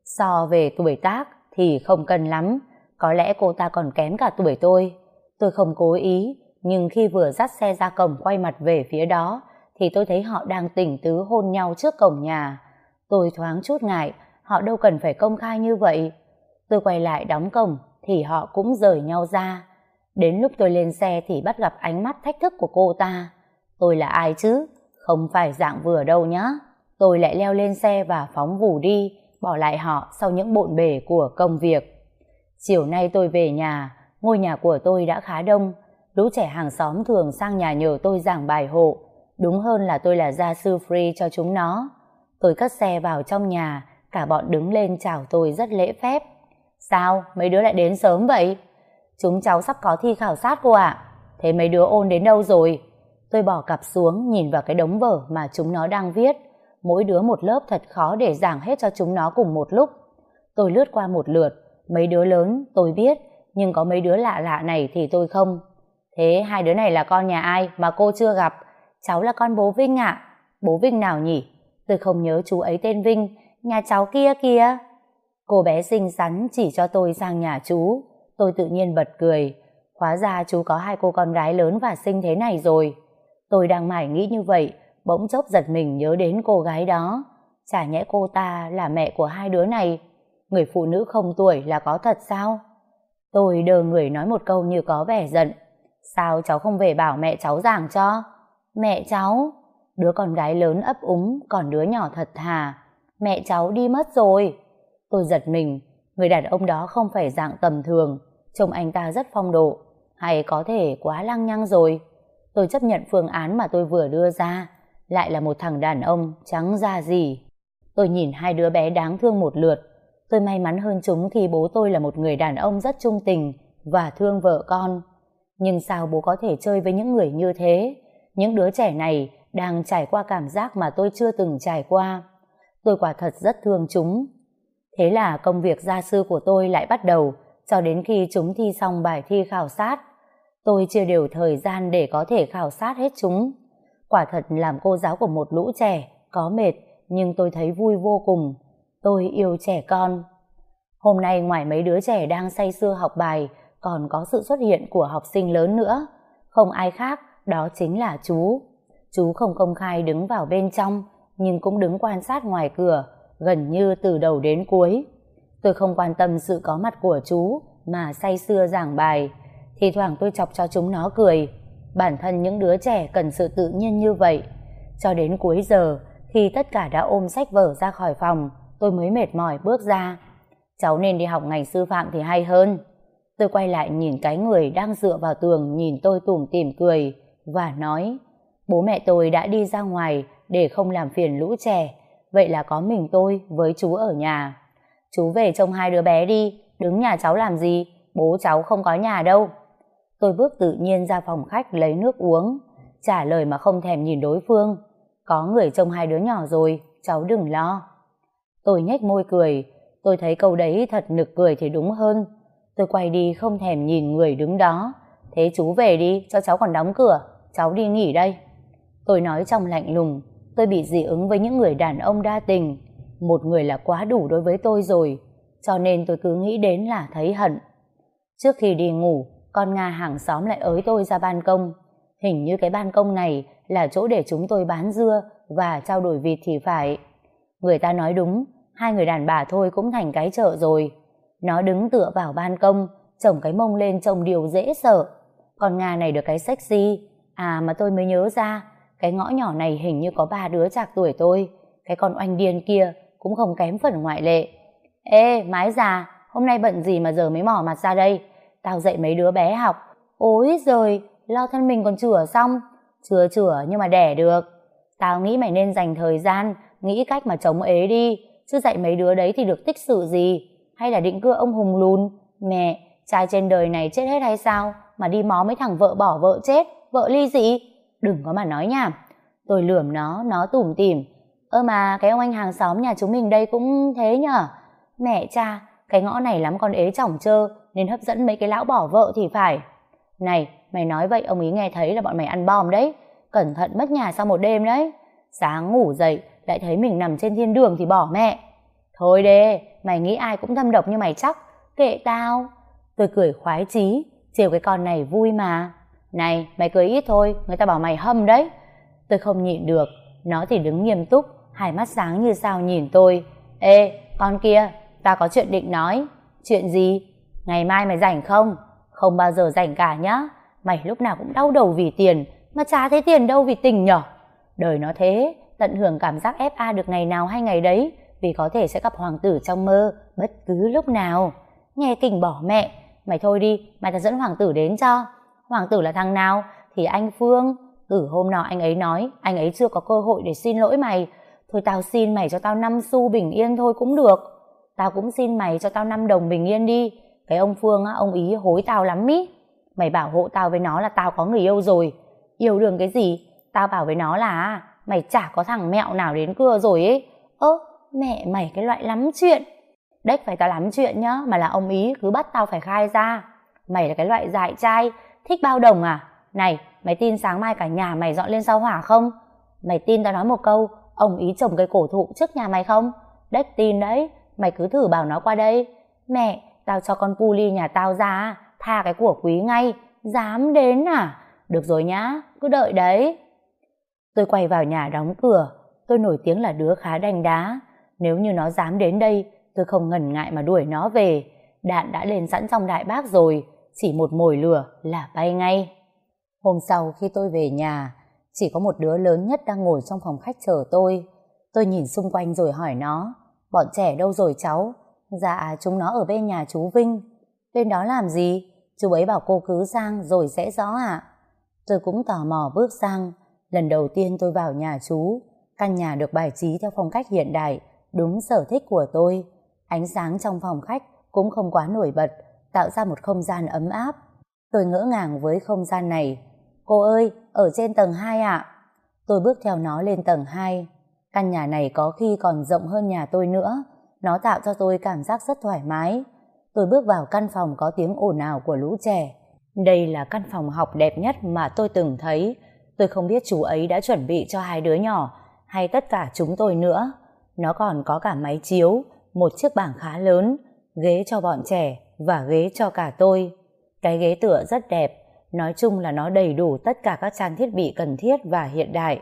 So về tuổi tác thì không cần lắm, có lẽ cô ta còn kém cả tuổi tôi. Tôi không cố ý, nhưng khi vừa dắt xe ra cổng quay mặt về phía đó, thì tôi thấy họ đang tỉnh tứ hôn nhau trước cổng nhà. Tôi thoáng chút ngại, họ đâu cần phải công khai như vậy. Tôi quay lại đóng cổng, thì họ cũng rời nhau ra. Đến lúc tôi lên xe thì bắt gặp ánh mắt thách thức của cô ta. Tôi là ai chứ? Không phải dạng vừa đâu nhá. Tôi lại leo lên xe và phóng vù đi, bỏ lại họ sau những bộn bề của công việc. Chiều nay tôi về nhà, ngôi nhà của tôi đã khá đông. Lũ trẻ hàng xóm thường sang nhà nhờ tôi giảng bài hộ. Đúng hơn là tôi là gia sư free cho chúng nó. Tôi cất xe vào trong nhà, cả bọn đứng lên chào tôi rất lễ phép. Sao, mấy đứa lại đến sớm vậy? Chúng cháu sắp có thi khảo sát cô ạ. Thế mấy đứa ôn đến đâu rồi? Tôi bỏ cặp xuống nhìn vào cái đống vở mà chúng nó đang viết. Mỗi đứa một lớp thật khó để giảng hết cho chúng nó cùng một lúc. Tôi lướt qua một lượt, mấy đứa lớn tôi biết, nhưng có mấy đứa lạ lạ này thì tôi không. Thế hai đứa này là con nhà ai mà cô chưa gặp? Cháu là con bố Vinh ạ. Bố Vinh nào nhỉ? Tôi không nhớ chú ấy tên Vinh, nhà cháu kia kia Cô bé xinh xắn chỉ cho tôi sang nhà chú. Tôi tự nhiên bật cười. Hóa ra chú có hai cô con gái lớn và xinh thế này rồi. Tôi đang mải nghĩ như vậy, bỗng chốc giật mình nhớ đến cô gái đó. Chả nhẽ cô ta là mẹ của hai đứa này. Người phụ nữ không tuổi là có thật sao? Tôi đờ người nói một câu như có vẻ giận. Sao cháu không về bảo mẹ cháu giảng cho? Mẹ cháu? Đứa con gái lớn ấp úng, còn đứa nhỏ thật thà. Mẹ cháu đi mất rồi. Tôi giật mình, người đàn ông đó không phải dạng tầm thường, trông anh ta rất phong độ, hay có thể quá lăng nhăng rồi. Tôi chấp nhận phương án mà tôi vừa đưa ra, lại là một thằng đàn ông trắng da gì. Tôi nhìn hai đứa bé đáng thương một lượt, tôi may mắn hơn chúng khi bố tôi là một người đàn ông rất trung tình và thương vợ con. Nhưng sao bố có thể chơi với những người như thế? Những đứa trẻ này đang trải qua cảm giác mà tôi chưa từng trải qua. Tôi quả thật rất thương chúng. Thế là công việc gia sư của tôi lại bắt đầu cho đến khi chúng thi xong bài thi khảo sát. Tôi chưa đều thời gian để có thể khảo sát hết chúng. Quả thật làm cô giáo của một lũ trẻ, có mệt, nhưng tôi thấy vui vô cùng. Tôi yêu trẻ con. Hôm nay ngoài mấy đứa trẻ đang say sưa học bài, còn có sự xuất hiện của học sinh lớn nữa. Không ai khác, đó chính là chú. Chú không công khai đứng vào bên trong, nhưng cũng đứng quan sát ngoài cửa, gần như từ đầu đến cuối. Tôi không quan tâm sự có mặt của chú, mà say sưa giảng bài. Thì thoảng tôi chọc cho chúng nó cười. Bản thân những đứa trẻ cần sự tự nhiên như vậy. Cho đến cuối giờ, khi tất cả đã ôm sách vở ra khỏi phòng, tôi mới mệt mỏi bước ra. Cháu nên đi học ngành sư phạm thì hay hơn. Tôi quay lại nhìn cái người đang dựa vào tường nhìn tôi tủm tỉm cười và nói bố mẹ tôi đã đi ra ngoài để không làm phiền lũ trẻ vậy là có mình tôi với chú ở nhà. Chú về trông hai đứa bé đi, đứng nhà cháu làm gì, bố cháu không có nhà đâu. Tôi bước tự nhiên ra phòng khách lấy nước uống, trả lời mà không thèm nhìn đối phương. Có người trông hai đứa nhỏ rồi, cháu đừng lo. Tôi nhếch môi cười, tôi thấy câu đấy thật nực cười thì đúng hơn. Tôi quay đi không thèm nhìn người đứng đó. Thế chú về đi, cho cháu còn đóng cửa, cháu đi nghỉ đây. Tôi nói trong lạnh lùng, tôi bị dị ứng với những người đàn ông đa tình. Một người là quá đủ đối với tôi rồi, cho nên tôi cứ nghĩ đến là thấy hận. Trước khi đi ngủ, con Nga hàng xóm lại ới tôi ra ban công. Hình như cái ban công này là chỗ để chúng tôi bán dưa và trao đổi vịt thì phải. Người ta nói đúng, hai người đàn bà thôi cũng thành cái chợ rồi. Nó đứng tựa vào ban công, chồng cái mông lên trông điều dễ sợ. Con Nga này được cái sexy. À mà tôi mới nhớ ra, cái ngõ nhỏ này hình như có ba đứa chạc tuổi tôi. Cái con oanh điên kia cũng không kém phần ngoại lệ. Ê, mái già, hôm nay bận gì mà giờ mới mỏ mặt ra đây? Tao dạy mấy đứa bé học. Ôi giời, lo thân mình còn chửa xong. chửa chửa nhưng mà đẻ được. Tao nghĩ mày nên dành thời gian, nghĩ cách mà chống ế đi. Chứ dạy mấy đứa đấy thì được tích sự gì? Hay là định cưa ông hùng lùn? Mẹ, trai trên đời này chết hết hay sao? Mà đi mó mấy thằng vợ bỏ vợ chết, vợ ly dị? Đừng có mà nói nhảm. Tôi lườm nó, nó tủm tỉm. Ơ mà cái ông anh hàng xóm nhà chúng mình đây cũng thế nhở? Mẹ cha, cái ngõ này lắm con ế chỏng trơ, nên hấp dẫn mấy cái lão bỏ vợ thì phải. Này, mày nói vậy ông ý nghe thấy là bọn mày ăn bom đấy. Cẩn thận mất nhà sau một đêm đấy. Sáng ngủ dậy lại thấy mình nằm trên thiên đường thì bỏ mẹ. Thôi đê, mày nghĩ ai cũng thâm độc như mày chắc. Kệ tao. Tôi cười khoái chí, chiều cái con này vui mà. Này, mày cười ít thôi, người ta bảo mày hâm đấy. Tôi không nhịn được, nó thì đứng nghiêm túc, hai mắt sáng như sao nhìn tôi. Ê, con kia, ta có chuyện định nói. Chuyện gì? Ngày mai mày rảnh không? Không bao giờ rảnh cả nhá. Mày lúc nào cũng đau đầu vì tiền, mà chả thấy tiền đâu vì tình nhở. Đời nó thế, tận hưởng cảm giác FA được ngày nào hay ngày đấy, vì có thể sẽ gặp hoàng tử trong mơ bất cứ lúc nào. Nghe kỉnh bỏ mẹ, mày thôi đi, mày ta dẫn hoàng tử đến cho. Hoàng tử là thằng nào? Thì anh Phương. Từ hôm nọ anh ấy nói, anh ấy chưa có cơ hội để xin lỗi mày. Thôi tao xin mày cho tao 5 xu bình yên thôi cũng được. Tao cũng xin mày cho tao 5 đồng bình yên đi. Cái ông Phương á, ông ý hối tao lắm ý. Mày bảo hộ tao với nó là tao có người yêu rồi. Yêu đường cái gì? Tao bảo với nó là mày chả có thằng mẹo nào đến cưa rồi ấy. Ơ, mẹ mày cái loại lắm chuyện. Đếch phải tao lắm chuyện nhá, mà là ông ý cứ bắt tao phải khai ra. Mày là cái loại dại trai, thích bao đồng à? Này, mày tin sáng mai cả nhà mày dọn lên sau hỏa không? Mày tin tao nói một câu, ông ý trồng cây cổ thụ trước nhà mày không? Đếch tin đấy, mày cứ thử bảo nó qua đây. Mẹ, tao cho con Puli nhà tao ra, tha cái của quý ngay. Dám đến à? Được rồi nhá, cứ đợi đấy. Tôi quay vào nhà đóng cửa, tôi nổi tiếng là đứa khá đanh đá. Nếu như nó dám đến đây, tôi không ngần ngại mà đuổi nó về. Đạn đã lên sẵn trong đại bác rồi, chỉ một mồi lửa là bay ngay. Hôm sau khi tôi về nhà, chỉ có một đứa lớn nhất đang ngồi trong phòng khách chờ tôi. Tôi nhìn xung quanh rồi hỏi nó, bọn trẻ đâu rồi cháu? Dạ, chúng nó ở bên nhà chú Vinh. Bên đó làm gì? Chú ấy bảo cô cứ sang rồi sẽ rõ ạ. Tôi cũng tò mò bước sang. Lần đầu tiên tôi vào nhà chú, căn nhà được bài trí theo phong cách hiện đại, đúng sở thích của tôi. Ánh sáng trong phòng khách cũng không quá nổi bật, tạo ra một không gian ấm áp. Tôi ngỡ ngàng với không gian này. Cô ơi, ở trên tầng 2 ạ. Tôi bước theo nó lên tầng 2. Căn nhà này có khi còn rộng hơn nhà tôi nữa. Nó tạo cho tôi cảm giác rất thoải mái. Tôi bước vào căn phòng có tiếng ồn ào của lũ trẻ. Đây là căn phòng học đẹp nhất mà tôi từng thấy. Tôi không biết chú ấy đã chuẩn bị cho hai đứa nhỏ hay tất cả chúng tôi nữa. Nó còn có cả máy chiếu, một chiếc bảng khá lớn, ghế cho bọn trẻ và ghế cho cả tôi. Cái ghế tựa rất đẹp, nói chung là nó đầy đủ tất cả các trang thiết bị cần thiết và hiện đại.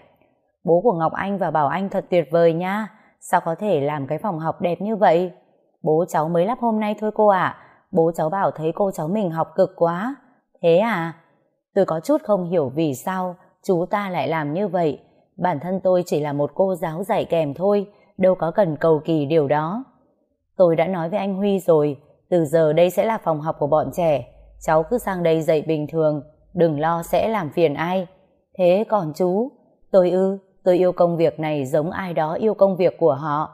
Bố của Ngọc Anh và Bảo Anh thật tuyệt vời nha, sao có thể làm cái phòng học đẹp như vậy? Bố cháu mới lắp hôm nay thôi cô ạ, bố cháu bảo thấy cô cháu mình học cực quá. Thế à? Tôi có chút không hiểu vì sao chú ta lại làm như vậy. Bản thân tôi chỉ là một cô giáo dạy kèm thôi, đâu có cần cầu kỳ điều đó. Tôi đã nói với anh Huy rồi, từ giờ đây sẽ là phòng học của bọn trẻ. Cháu cứ sang đây dạy bình thường, đừng lo sẽ làm phiền ai. Thế còn chú, tôi ư, tôi yêu công việc này giống ai đó yêu công việc của họ.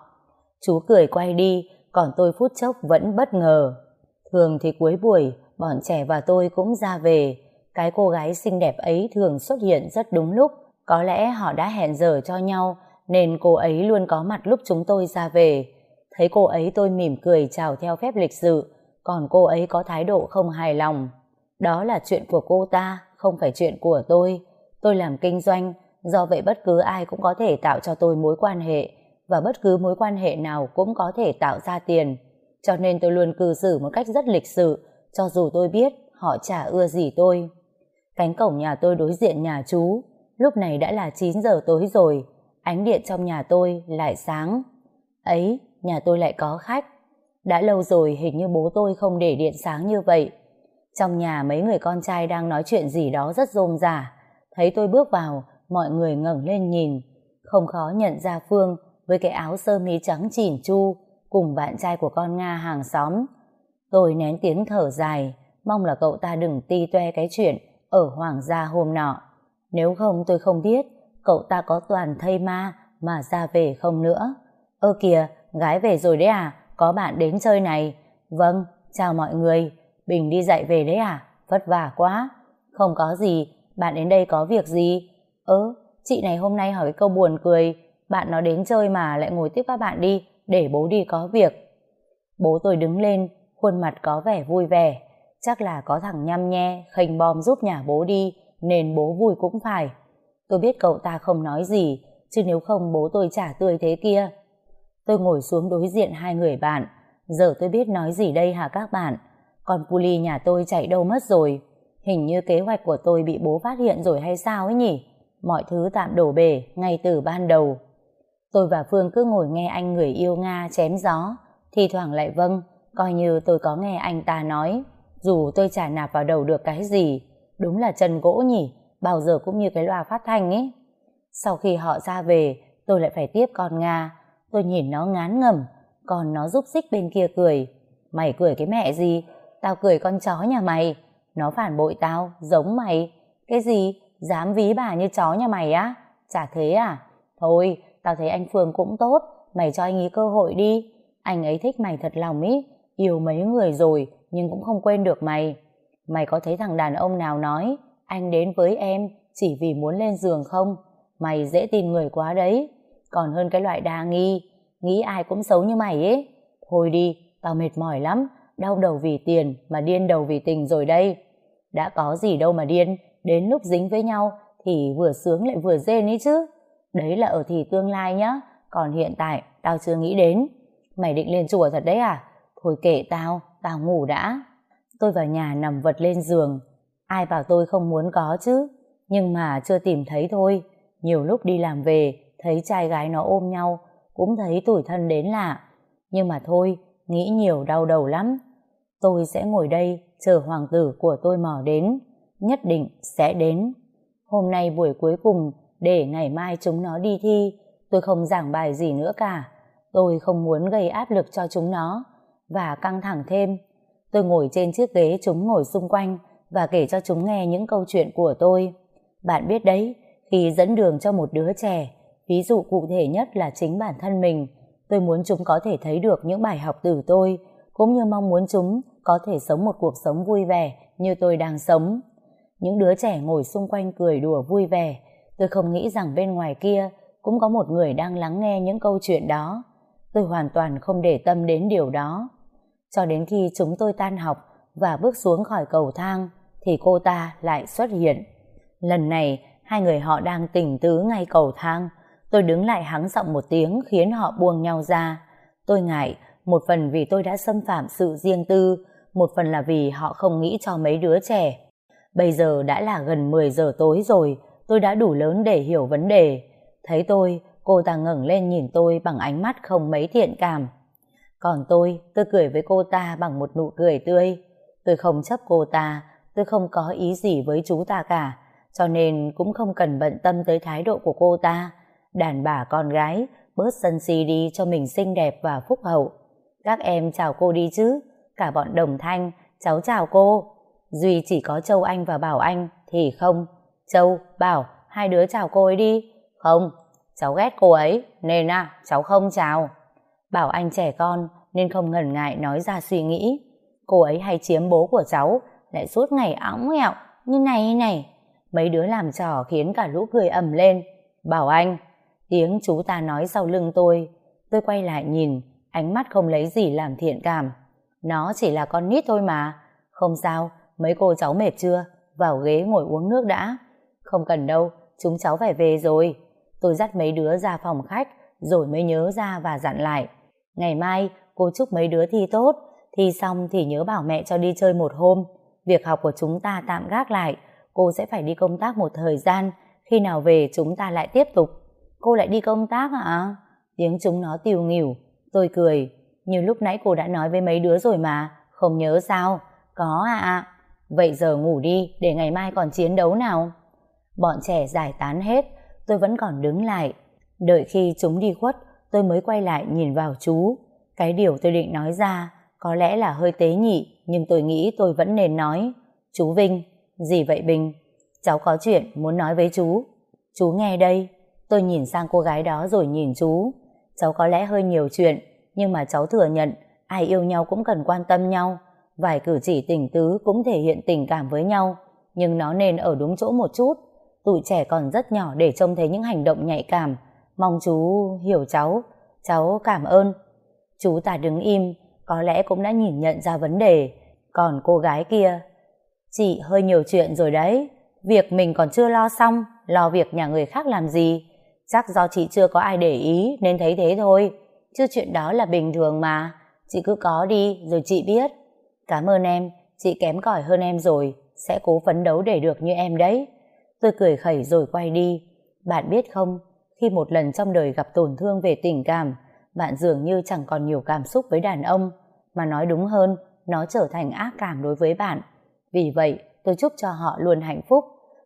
Chú cười quay đi, còn tôi phút chốc vẫn bất ngờ. Thường thì cuối buổi, bọn trẻ và tôi cũng ra về. Cái cô gái xinh đẹp ấy thường xuất hiện rất đúng lúc. Có lẽ họ đã hẹn giờ cho nhau, nên cô ấy luôn có mặt lúc chúng tôi ra về. Thấy cô ấy tôi mỉm cười chào theo phép lịch sự, còn cô ấy có thái độ không hài lòng. Đó là chuyện của cô ta, không phải chuyện của tôi. Tôi làm kinh doanh, do vậy bất cứ ai cũng có thể tạo cho tôi mối quan hệ, và bất cứ mối quan hệ nào cũng có thể tạo ra tiền. Cho nên tôi luôn cư xử một cách rất lịch sự, cho dù tôi biết họ chả ưa gì tôi. Cánh cổng nhà tôi đối diện nhà chú, lúc này đã là 9 giờ tối rồi, ánh điện trong nhà tôi lại sáng. Ấy, nhà tôi lại có khách. Đã lâu rồi hình như bố tôi không để điện sáng như vậy. Trong nhà mấy người con trai đang nói chuyện gì đó rất rôm rả. Thấy tôi bước vào, mọi người ngẩng lên nhìn, không khó nhận ra Phương với cái áo sơ mi trắng chỉn chu cùng bạn trai của con Nga hàng xóm. Tôi nén tiếng thở dài, mong là cậu ta đừng ti toe cái chuyện ở Hoàng gia hôm nọ. Nếu không tôi không biết cậu ta có toàn thây ma mà ra về không nữa. Ơ kìa, gái về rồi đấy à? Có bạn đến chơi này. Vâng, chào mọi người. Bình đi dạy về đấy à? Vất vả quá. Không có gì, bạn đến đây có việc gì? Ơ, chị này hôm nay hỏi câu buồn cười. Bạn nó đến chơi mà lại ngồi tiếp các bạn đi, để bố đi có việc. Bố tôi đứng lên, khuôn mặt có vẻ vui vẻ. Chắc là có thằng nhăm nhe, khênh bom giúp nhà bố đi, nên bố vui cũng phải. Tôi biết cậu ta không nói gì, chứ nếu không bố tôi trả tươi thế kia. Tôi ngồi xuống đối diện hai người bạn. Giờ tôi biết nói gì đây hả các bạn? còn Puli nhà tôi chạy đâu mất rồi? Hình như kế hoạch của tôi bị bố phát hiện rồi hay sao ấy nhỉ? Mọi thứ tạm đổ bể ngay từ ban đầu. Tôi và Phương cứ ngồi nghe anh người yêu Nga chém gió, thì thoảng lại vâng, coi như tôi có nghe anh ta nói. Dù tôi chả nạp vào đầu được cái gì, đúng là chân gỗ nhỉ, bao giờ cũng như cái loa phát thanh ấy. Sau khi họ ra về, tôi lại phải tiếp con Nga. Tôi nhìn nó ngán ngẩm, còn nó giúp xích bên kia cười. Mày cười cái mẹ gì? Tao cười con chó nhà mày. Nó phản bội tao, giống mày. Cái gì? Dám ví bà như chó nhà mày á? Chả thế à? Thôi, tao thấy anh Phương cũng tốt. Mày cho anh ấy cơ hội đi. Anh ấy thích mày thật lòng ý. Yêu mấy người rồi, nhưng cũng không quên được mày. Mày có thấy thằng đàn ông nào nói anh đến với em chỉ vì muốn lên giường không? Mày dễ tin người quá đấy. Còn hơn cái loại đa nghi, nghĩ ai cũng xấu như mày ấy. Thôi đi, tao mệt mỏi lắm, đau đầu vì tiền mà điên đầu vì tình rồi đây. Đã có gì đâu mà điên, đến lúc dính với nhau thì vừa sướng lại vừa dên ấy chứ. Đấy là ở thì tương lai nhá, còn hiện tại tao chưa nghĩ đến. Mày định lên chùa thật đấy à? Thôi kệ tao, tao ngủ đã. Tôi vào nhà nằm vật lên giường. Ai bảo tôi không muốn có chứ? Nhưng mà chưa tìm thấy thôi. Nhiều lúc đi làm về, thấy trai gái nó ôm nhau, cũng thấy tủi thân đến lạ. Nhưng mà thôi, nghĩ nhiều đau đầu lắm. Tôi sẽ ngồi đây chờ hoàng tử của tôi mò đến. Nhất định sẽ đến. Hôm nay buổi cuối cùng, để ngày mai chúng nó đi thi, tôi không giảng bài gì nữa cả. Tôi không muốn gây áp lực cho chúng nó và căng thẳng thêm. Tôi ngồi trên chiếc ghế chúng ngồi xung quanh và kể cho chúng nghe những câu chuyện của tôi. Bạn biết đấy, khi dẫn đường cho một đứa trẻ, ví dụ cụ thể nhất là chính bản thân mình, tôi muốn chúng có thể thấy được những bài học từ tôi, cũng như mong muốn chúng có thể sống một cuộc sống vui vẻ như tôi đang sống. Những đứa trẻ ngồi xung quanh cười đùa vui vẻ, tôi không nghĩ rằng bên ngoài kia cũng có một người đang lắng nghe những câu chuyện đó. Tôi hoàn toàn không để tâm đến điều đó. Cho đến khi chúng tôi tan học và bước xuống khỏi cầu thang, thì cô ta lại xuất hiện. Lần này, hai người họ đang tỉnh tứ ngay cầu thang. Tôi đứng lại hắng giọng một tiếng khiến họ buông nhau ra. Tôi ngại, một phần vì tôi đã xâm phạm sự riêng tư, một phần là vì họ không nghĩ cho mấy đứa trẻ. Bây giờ đã là gần 10 giờ tối rồi, tôi đã đủ lớn để hiểu vấn đề. Thấy tôi, cô ta ngẩng lên nhìn tôi bằng ánh mắt không mấy thiện cảm. Còn tôi, tôi cười với cô ta bằng một nụ cười tươi. Tôi không chấp cô ta, tôi không có ý gì với chú ta cả, cho nên cũng không cần bận tâm tới thái độ của cô ta. Đàn bà con gái, bớt sân si đi cho mình xinh đẹp và phúc hậu. Các em chào cô đi chứ, cả bọn đồng thanh, cháu chào cô. Duy chỉ có Châu Anh và Bảo Anh thì không. Châu, Bảo, hai đứa chào cô ấy đi. Không, cháu ghét cô ấy, nên à, cháu không chào. Bảo Anh trẻ con nên không ngần ngại nói ra suy nghĩ. Cô ấy hay chiếm bố của cháu, lại suốt ngày óng ẹo, như này như này. Mấy đứa làm trò khiến cả lũ cười ầm lên. Bảo Anh, tiếng chú ta nói sau lưng tôi. Tôi quay lại nhìn, ánh mắt không lấy gì làm thiện cảm. Nó chỉ là con nít thôi mà. Không sao, mấy cô cháu mệt chưa? Vào ghế ngồi uống nước đã. Không cần đâu, chúng cháu phải về rồi. Tôi dắt mấy đứa ra phòng khách, rồi mới nhớ ra và dặn lại. Ngày mai, cô chúc mấy đứa thi tốt, thi xong thì nhớ bảo mẹ cho đi chơi một hôm. Việc học của chúng ta tạm gác lại, cô sẽ phải đi công tác một thời gian, khi nào về chúng ta lại tiếp tục. Cô lại đi công tác hả? Tiếng chúng nó tiều nghỉu, tôi cười. Như lúc nãy cô đã nói với mấy đứa rồi mà, không nhớ sao? Có ạ. Vậy giờ ngủ đi, để ngày mai còn chiến đấu nào. Bọn trẻ giải tán hết, tôi vẫn còn đứng lại. Đợi khi chúng đi khuất, tôi mới quay lại nhìn vào chú. Cái điều tôi định nói ra có lẽ là hơi tế nhị, nhưng tôi nghĩ tôi vẫn nên nói. Chú Vinh, gì vậy Bình? Cháu có chuyện muốn nói với chú. Chú nghe đây. Tôi nhìn sang cô gái đó rồi nhìn chú. Cháu có lẽ hơi nhiều chuyện, nhưng mà cháu thừa nhận ai yêu nhau cũng cần quan tâm nhau. Vài cử chỉ tình tứ cũng thể hiện tình cảm với nhau, nhưng nó nên ở đúng chỗ một chút. Tụi trẻ còn rất nhỏ để trông thấy những hành động nhạy cảm. Mong chú hiểu cháu. Cháu cảm ơn. Chú ta đứng im, có lẽ cũng đã nhìn nhận ra vấn đề. Còn cô gái kia, chị hơi nhiều chuyện rồi đấy. Việc mình còn chưa lo xong, lo việc nhà người khác làm gì. Chắc do chị chưa có ai để ý nên thấy thế thôi. Chứ chuyện đó là bình thường mà. Chị cứ có đi rồi chị biết. Cảm ơn em, chị kém cỏi hơn em rồi. Sẽ cố phấn đấu để được như em đấy. Tôi cười khẩy rồi quay đi. Bạn biết không, khi một lần trong đời gặp tổn thương về tình cảm, bạn dường như chẳng còn nhiều cảm xúc với đàn ông, mà nói đúng hơn, nó trở thành ác cảm đối với bạn. Vì vậy, tôi chúc cho họ luôn hạnh phúc,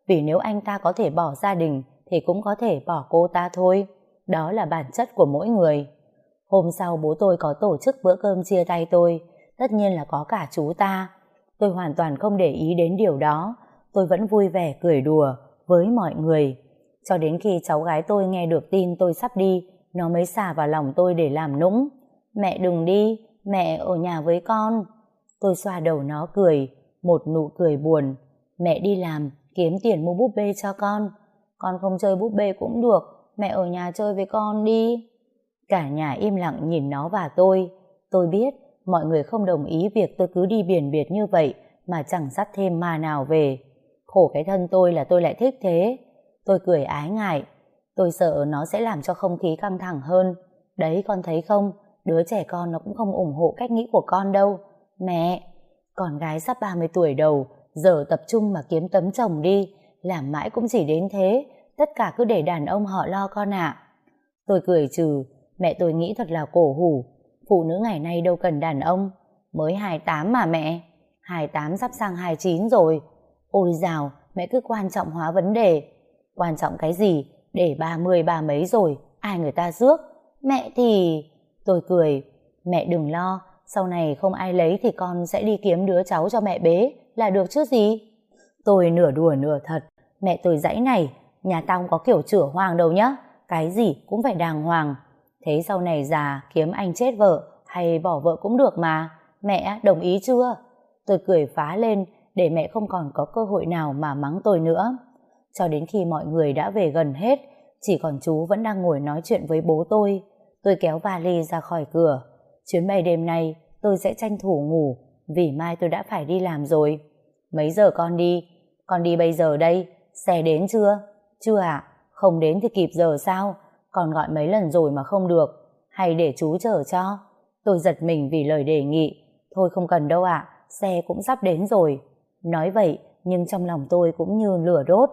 vì nếu anh ta có thể bỏ gia đình, thì cũng có thể bỏ cô ta thôi. Đó là bản chất của mỗi người. Hôm sau bố tôi có tổ chức bữa cơm chia tay tôi, tất nhiên là có cả chú ta. Tôi hoàn toàn không để ý đến điều đó, tôi vẫn vui vẻ cười đùa với mọi người. Cho đến khi cháu gái tôi nghe được tin tôi sắp đi, nó mới xả vào lòng tôi để làm nũng. Mẹ đừng đi, mẹ ở nhà với con. Tôi xoa đầu nó cười, một nụ cười buồn. Mẹ đi làm, kiếm tiền mua búp bê cho con. Con không chơi búp bê cũng được, mẹ ở nhà chơi với con đi. Cả nhà im lặng nhìn nó và tôi. Tôi biết mọi người không đồng ý việc tôi cứ đi biển biệt như vậy mà chẳng dắt thêm ma nào về. Khổ cái thân tôi là tôi lại thích thế. Tôi cười ái ngại. Tôi sợ nó sẽ làm cho không khí căng thẳng hơn. Đấy con thấy không, đứa trẻ con nó cũng không ủng hộ cách nghĩ của con đâu. Mẹ, con gái sắp 30 tuổi đầu, giờ tập trung mà kiếm tấm chồng đi, làm mãi cũng chỉ đến thế, tất cả cứ để đàn ông họ lo con ạ. Tôi cười trừ, mẹ tôi nghĩ thật là cổ hủ, phụ nữ ngày nay đâu cần đàn ông, mới 28 mà mẹ, 28 sắp sang 29 rồi. Ôi dào, mẹ cứ quan trọng hóa vấn đề. Quan trọng cái gì, để 30 ba mấy rồi, ai người ta rước. Mẹ thì... Tôi cười, mẹ đừng lo, sau này không ai lấy thì con sẽ đi kiếm đứa cháu cho mẹ bế, là được chứ gì. Tôi nửa đùa nửa thật, mẹ tôi dãy này, nhà tao không có kiểu chửa hoàng đâu nhá, cái gì cũng phải đàng hoàng. Thế sau này già kiếm anh chết vợ hay bỏ vợ cũng được mà, mẹ đồng ý chưa? Tôi cười phá lên để mẹ không còn có cơ hội nào mà mắng tôi nữa. Cho đến khi mọi người đã về gần hết, chỉ còn chú vẫn đang ngồi nói chuyện với bố tôi. Tôi kéo vali ra khỏi cửa. Chuyến bay đêm nay tôi sẽ tranh thủ ngủ vì mai tôi đã phải đi làm rồi. Mấy giờ con đi? Con đi bây giờ đây. Xe đến chưa? Chưa ạ. Không đến thì kịp giờ sao? Còn gọi mấy lần rồi mà không được. Hay để chú chở cho? Tôi giật mình vì lời đề nghị. Thôi không cần đâu ạ. Xe cũng sắp đến rồi. Nói vậy nhưng trong lòng tôi cũng như lửa đốt.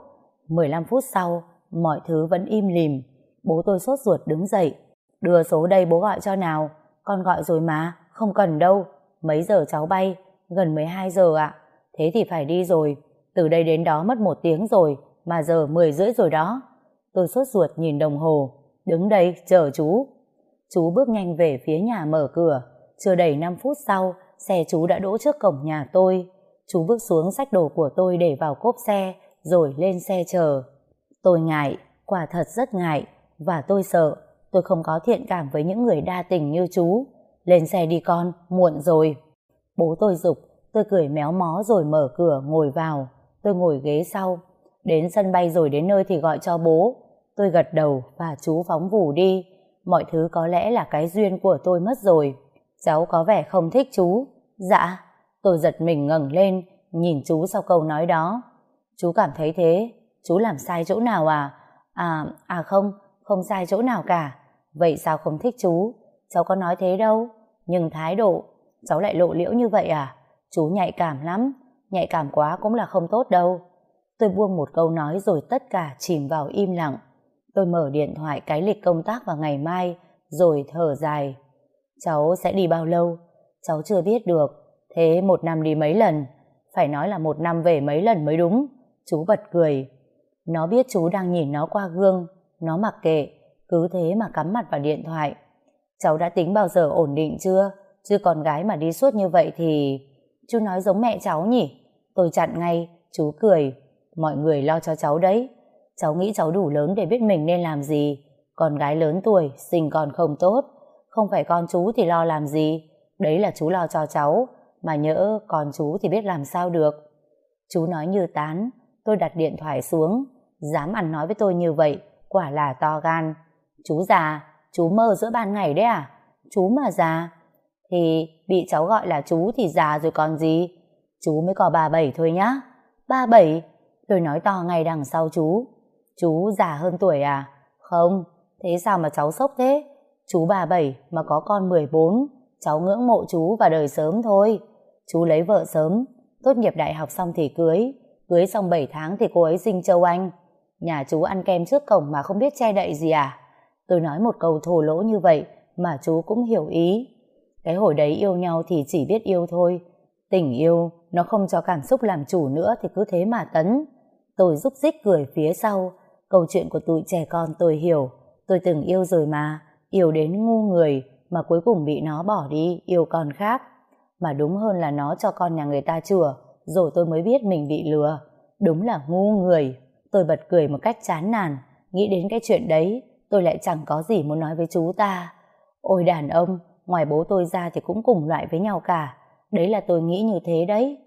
15 phút sau, mọi thứ vẫn im lìm. Bố tôi sốt ruột đứng dậy. Đưa số đây bố gọi cho nào. Con gọi rồi mà, không cần đâu. Mấy giờ cháu bay? Gần 12 giờ ạ. Thế thì phải đi rồi. Từ đây đến đó mất một tiếng rồi, mà giờ 10 rưỡi rồi đó. Tôi sốt ruột nhìn đồng hồ. Đứng đây, chờ chú. Chú bước nhanh về phía nhà mở cửa. Chưa đầy 5 phút sau, xe chú đã đỗ trước cổng nhà tôi. Chú bước xuống sách đồ của tôi để vào cốp xe, rồi lên xe chờ. Tôi ngại, quả thật rất ngại, và tôi sợ, tôi không có thiện cảm với những người đa tình như chú. Lên xe đi con, muộn rồi. Bố tôi dục, tôi cười méo mó rồi mở cửa ngồi vào. Tôi ngồi ghế sau. Đến sân bay rồi đến nơi thì gọi cho bố. Tôi gật đầu và chú phóng vù đi. Mọi thứ có lẽ là cái duyên của tôi mất rồi. Cháu có vẻ không thích chú. Dạ. Tôi giật mình ngẩng lên, nhìn chú sau câu nói đó. Chú cảm thấy thế, chú làm sai chỗ nào à? À, à không, không sai chỗ nào cả. Vậy sao không thích chú? Cháu có nói thế đâu. Nhưng thái độ, cháu lại lộ liễu như vậy à? Chú nhạy cảm lắm, nhạy cảm quá cũng là không tốt đâu. Tôi buông một câu nói rồi tất cả chìm vào im lặng. Tôi mở điện thoại cái lịch công tác vào ngày mai, rồi thở dài. Cháu sẽ đi bao lâu? Cháu chưa biết được. Thế một năm đi mấy lần? Phải nói là một năm về mấy lần mới đúng. Chú bật cười. Nó biết chú đang nhìn nó qua gương, nó mặc kệ, cứ thế mà cắm mặt vào điện thoại. Cháu đã tính bao giờ ổn định chưa? Chứ con gái mà đi suốt như vậy thì... Chú nói giống mẹ cháu nhỉ? Tôi chặn ngay, chú cười. Mọi người lo cho cháu đấy. Cháu nghĩ cháu đủ lớn để biết mình nên làm gì. Con gái lớn tuổi, sinh con không tốt. Không phải con chú thì lo làm gì. Đấy là chú lo cho cháu. Mà nhỡ con chú thì biết làm sao được. Chú nói như tán. Tôi đặt điện thoại xuống. Dám ăn nói với tôi như vậy. Quả là to gan. Chú già, chú mơ giữa ban ngày đấy à? Chú mà già. Thì bị cháu gọi là chú thì già rồi còn gì. Chú mới có ba bảy thôi nhá. Ba bảy? Tôi nói to ngay đằng sau chú. Chú già hơn tuổi à? Không, thế sao mà cháu sốc thế? Chú bà bảy mà có con 14, cháu ngưỡng mộ chú và đời sớm thôi. Chú lấy vợ sớm, tốt nghiệp đại học xong thì cưới, cưới xong 7 tháng thì cô ấy sinh châu Anh. Nhà chú ăn kem trước cổng mà không biết che đậy gì à? Tôi nói một câu thô lỗ như vậy mà chú cũng hiểu ý. Cái hồi đấy yêu nhau thì chỉ biết yêu thôi. Tình yêu, nó không cho cảm xúc làm chủ nữa thì cứ thế mà tấn. Tôi rúc rích cười phía sau. Câu chuyện của tụi trẻ con tôi hiểu. Tôi từng yêu rồi mà. Yêu đến ngu người mà cuối cùng bị nó bỏ đi yêu con khác. Mà đúng hơn là nó cho con nhà người ta chừa rồi tôi mới biết mình bị lừa. Đúng là ngu người. Tôi bật cười một cách chán nản. Nghĩ đến cái chuyện đấy tôi lại chẳng có gì muốn nói với chú ta. Ôi đàn ông, ngoài bố tôi ra thì cũng cùng loại với nhau cả. Đấy là tôi nghĩ như thế đấy.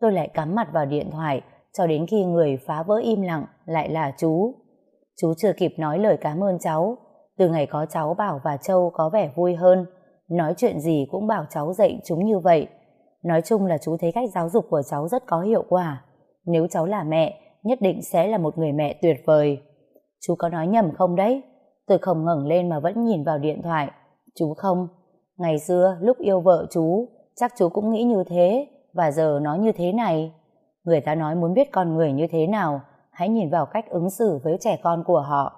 Tôi lại cắm mặt vào điện thoại cho đến khi người phá vỡ im lặng lại là chú. Chú chưa kịp nói lời cảm ơn cháu. Từ ngày có cháu Bảo và Châu có vẻ vui hơn. Nói chuyện gì cũng bảo cháu dạy chúng như vậy. Nói chung là chú thấy cách giáo dục của cháu rất có hiệu quả. Nếu cháu là mẹ, nhất định sẽ là một người mẹ tuyệt vời. Chú có nói nhầm không đấy? Tôi không ngẩng lên mà vẫn nhìn vào điện thoại. Chú không. Ngày xưa, lúc yêu vợ chú, chắc chú cũng nghĩ như thế, và giờ nói như thế này. Người ta nói muốn biết con người như thế nào, hãy nhìn vào cách ứng xử với trẻ con của họ.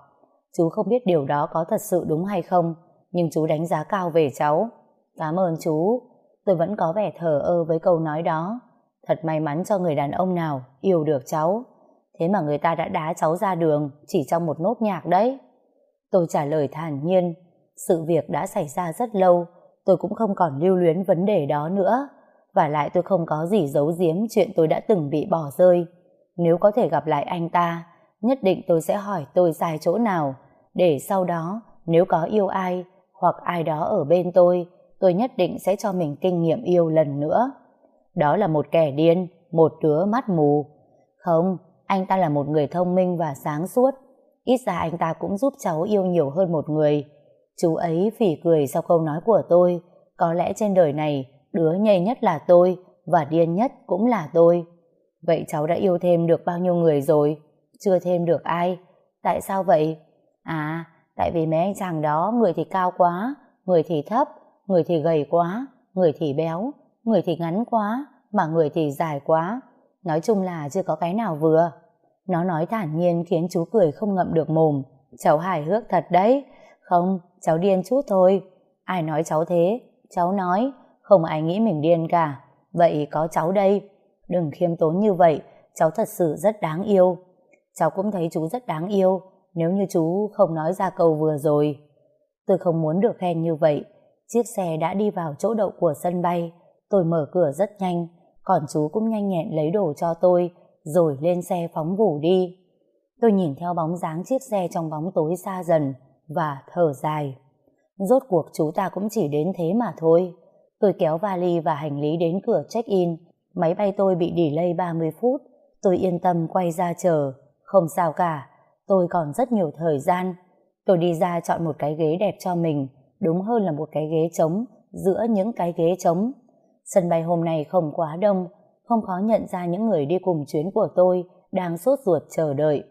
Chú không biết điều đó có thật sự đúng hay không, nhưng chú đánh giá cao về cháu. Cảm ơn chú. Tôi vẫn có vẻ thờ ơ với câu nói đó. Thật may mắn cho người đàn ông nào yêu được cháu. Thế mà người ta đã đá cháu ra đường chỉ trong một nốt nhạc đấy. Tôi trả lời thản nhiên. Sự việc đã xảy ra rất lâu, tôi cũng không còn lưu luyến vấn đề đó nữa. Và lại tôi không có gì giấu giếm chuyện tôi đã từng bị bỏ rơi. Nếu có thể gặp lại anh ta, nhất định tôi sẽ hỏi tôi sai chỗ nào, để sau đó nếu có yêu ai hoặc ai đó ở bên tôi, tôi nhất định sẽ cho mình kinh nghiệm yêu lần nữa. Đó là một kẻ điên, một đứa mắt mù. Không, anh ta là một người thông minh và sáng suốt. Ít ra anh ta cũng giúp cháu yêu nhiều hơn một người. Chú ấy phỉ cười sau câu nói của tôi. Có lẽ trên đời này, đứa nhây nhất là tôi, và điên nhất cũng là tôi. Vậy cháu đã yêu thêm được bao nhiêu người rồi? Chưa thêm được ai? Tại sao vậy? À, tại vì mấy anh chàng đó người thì cao quá, người thì thấp, người thì gầy quá, người thì béo, người thì ngắn quá, mà người thì dài quá. Nói chung là chưa có cái nào vừa. Nó nói thản nhiên khiến chú cười không ngậm được mồm. Cháu hài hước thật đấy. Không, cháu điên chút thôi. Ai nói cháu thế? Cháu nói, không ai nghĩ mình điên cả. Vậy có cháu đây. Đừng khiêm tốn như vậy, cháu thật sự rất đáng yêu. Cháu cũng thấy chú rất đáng yêu, nếu như chú không nói ra câu vừa rồi. Tôi không muốn được khen như vậy. Chiếc xe đã đi vào chỗ đậu của sân bay. Tôi mở cửa rất nhanh, còn chú cũng nhanh nhẹn lấy đồ cho tôi, rồi lên xe phóng vủ đi. Tôi nhìn theo bóng dáng chiếc xe trong bóng tối xa dần và thở dài. Rốt cuộc chú ta cũng chỉ đến thế mà thôi. Tôi kéo vali và hành lý đến cửa check-in. Máy bay tôi bị delay 30 phút. Tôi yên tâm quay ra chờ. Không sao cả. Tôi còn rất nhiều thời gian. Tôi đi ra chọn một cái ghế đẹp cho mình. Đúng hơn là một cái ghế trống giữa những cái ghế trống. Sân bay hôm nay không quá đông không khó nhận ra những người đi cùng chuyến của tôi đang sốt ruột chờ đợi.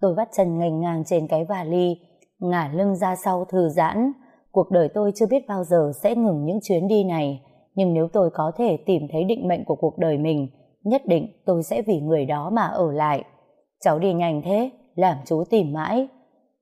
Tôi vắt chân ngành ngang trên cái vali, ngả lưng ra sau thư giãn. Cuộc đời tôi chưa biết bao giờ sẽ ngừng những chuyến đi này, nhưng nếu tôi có thể tìm thấy định mệnh của cuộc đời mình, nhất định tôi sẽ vì người đó mà ở lại. Cháu đi nhanh thế, làm chú tìm mãi.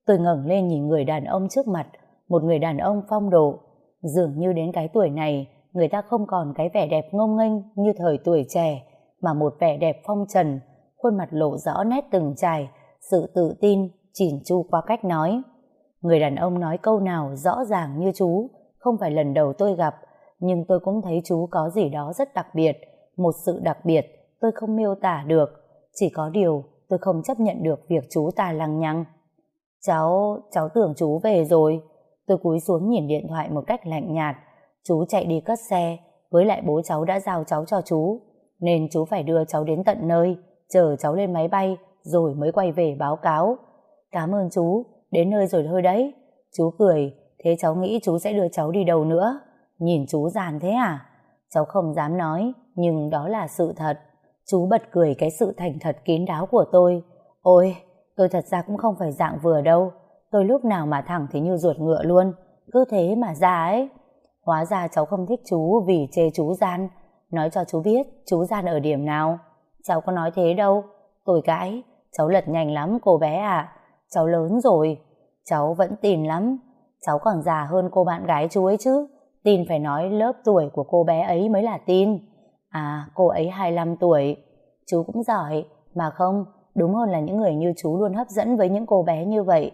Tôi ngẩng lên nhìn người đàn ông trước mặt, một người đàn ông phong độ. Dường như đến cái tuổi này, người ta không còn cái vẻ đẹp ngông nghênh như thời tuổi trẻ, mà một vẻ đẹp phong trần, khuôn mặt lộ rõ nét từng trải, sự tự tin, chỉn chu qua cách nói. Người đàn ông nói câu nào rõ ràng như chú, không phải lần đầu tôi gặp, nhưng tôi cũng thấy chú có gì đó rất đặc biệt, một sự đặc biệt tôi không miêu tả được, chỉ có điều tôi không chấp nhận được việc chú ta lằng nhằng. Cháu, cháu tưởng chú về rồi. Tôi cúi xuống nhìn điện thoại một cách lạnh nhạt. Chú chạy đi cất xe, với lại bố cháu đã giao cháu cho chú, nên chú phải đưa cháu đến tận nơi, chờ cháu lên máy bay, rồi mới quay về báo cáo. Cảm ơn chú, đến nơi rồi thôi đấy. Chú cười, thế cháu nghĩ chú sẽ đưa cháu đi đâu nữa? Nhìn chú giàn thế à? Cháu không dám nói, nhưng đó là sự thật. Chú bật cười cái sự thành thật kín đáo của tôi. Ôi, tôi thật ra cũng không phải dạng vừa đâu. Tôi lúc nào mà thẳng thì như ruột ngựa luôn. Cứ thế mà ra ấy. Hóa ra cháu không thích chú vì chê chú gian. Nói cho chú biết chú gian ở điểm nào. Cháu có nói thế đâu. Tôi cãi, cháu lật nhanh lắm cô bé à. Cháu lớn rồi. Cháu vẫn tin lắm. Cháu còn già hơn cô bạn gái chú ấy chứ. Tin phải nói lớp tuổi của cô bé ấy mới là tin. À, cô ấy 25 tuổi. Chú cũng giỏi. Mà không, đúng hơn là những người như chú luôn hấp dẫn với những cô bé như vậy.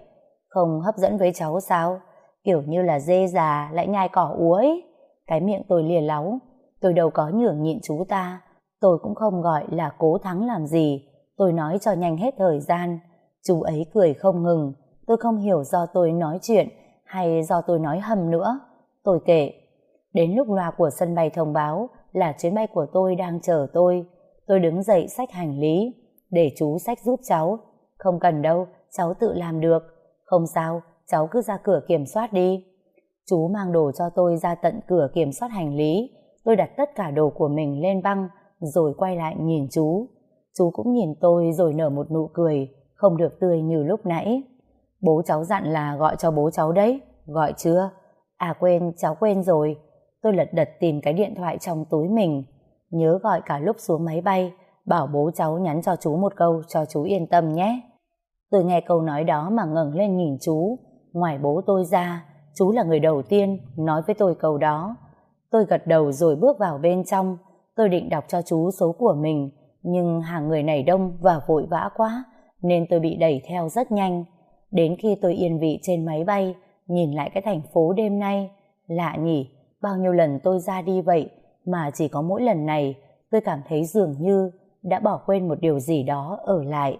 Không hấp dẫn với cháu sao? Kiểu như là dê già lại nhai cỏ uối. Cái miệng tôi lìa láu. Tôi đâu có nhường nhịn chú ta. Tôi cũng không gọi là cố thắng làm gì. Tôi nói cho nhanh hết thời gian. Chú ấy cười không ngừng. Tôi không hiểu do tôi nói chuyện hay do tôi nói hầm nữa. Tôi kể. Đến lúc loa của sân bay thông báo là chuyến bay của tôi đang chờ tôi. Tôi đứng dậy xách hành lý. Để chú xách giúp cháu. Không cần đâu, cháu tự làm được. Không sao, cháu cứ ra cửa kiểm soát đi. Chú mang đồ cho tôi ra tận cửa kiểm soát hành lý. Tôi đặt tất cả đồ của mình lên băng, rồi quay lại nhìn chú. Chú cũng nhìn tôi rồi nở một nụ cười, không được tươi như lúc nãy. Bố cháu dặn là gọi cho bố cháu đấy. Gọi chưa? À quên, cháu quên rồi. Tôi lật đật tìm cái điện thoại trong túi mình. Nhớ gọi cả lúc xuống máy bay, bảo bố cháu nhắn cho chú một câu cho chú yên tâm nhé. Tôi nghe câu nói đó mà ngẩng lên nhìn chú. Ngoài bố tôi ra, chú là người đầu tiên nói với tôi câu đó. Tôi gật đầu rồi bước vào bên trong. Tôi định đọc cho chú số của mình, nhưng hàng người này đông và vội vã quá, nên tôi bị đẩy theo rất nhanh. Đến khi tôi yên vị trên máy bay, nhìn lại cái thành phố đêm nay, lạ nhỉ, bao nhiêu lần tôi ra đi vậy, mà chỉ có mỗi lần này tôi cảm thấy dường như đã bỏ quên một điều gì đó ở lại.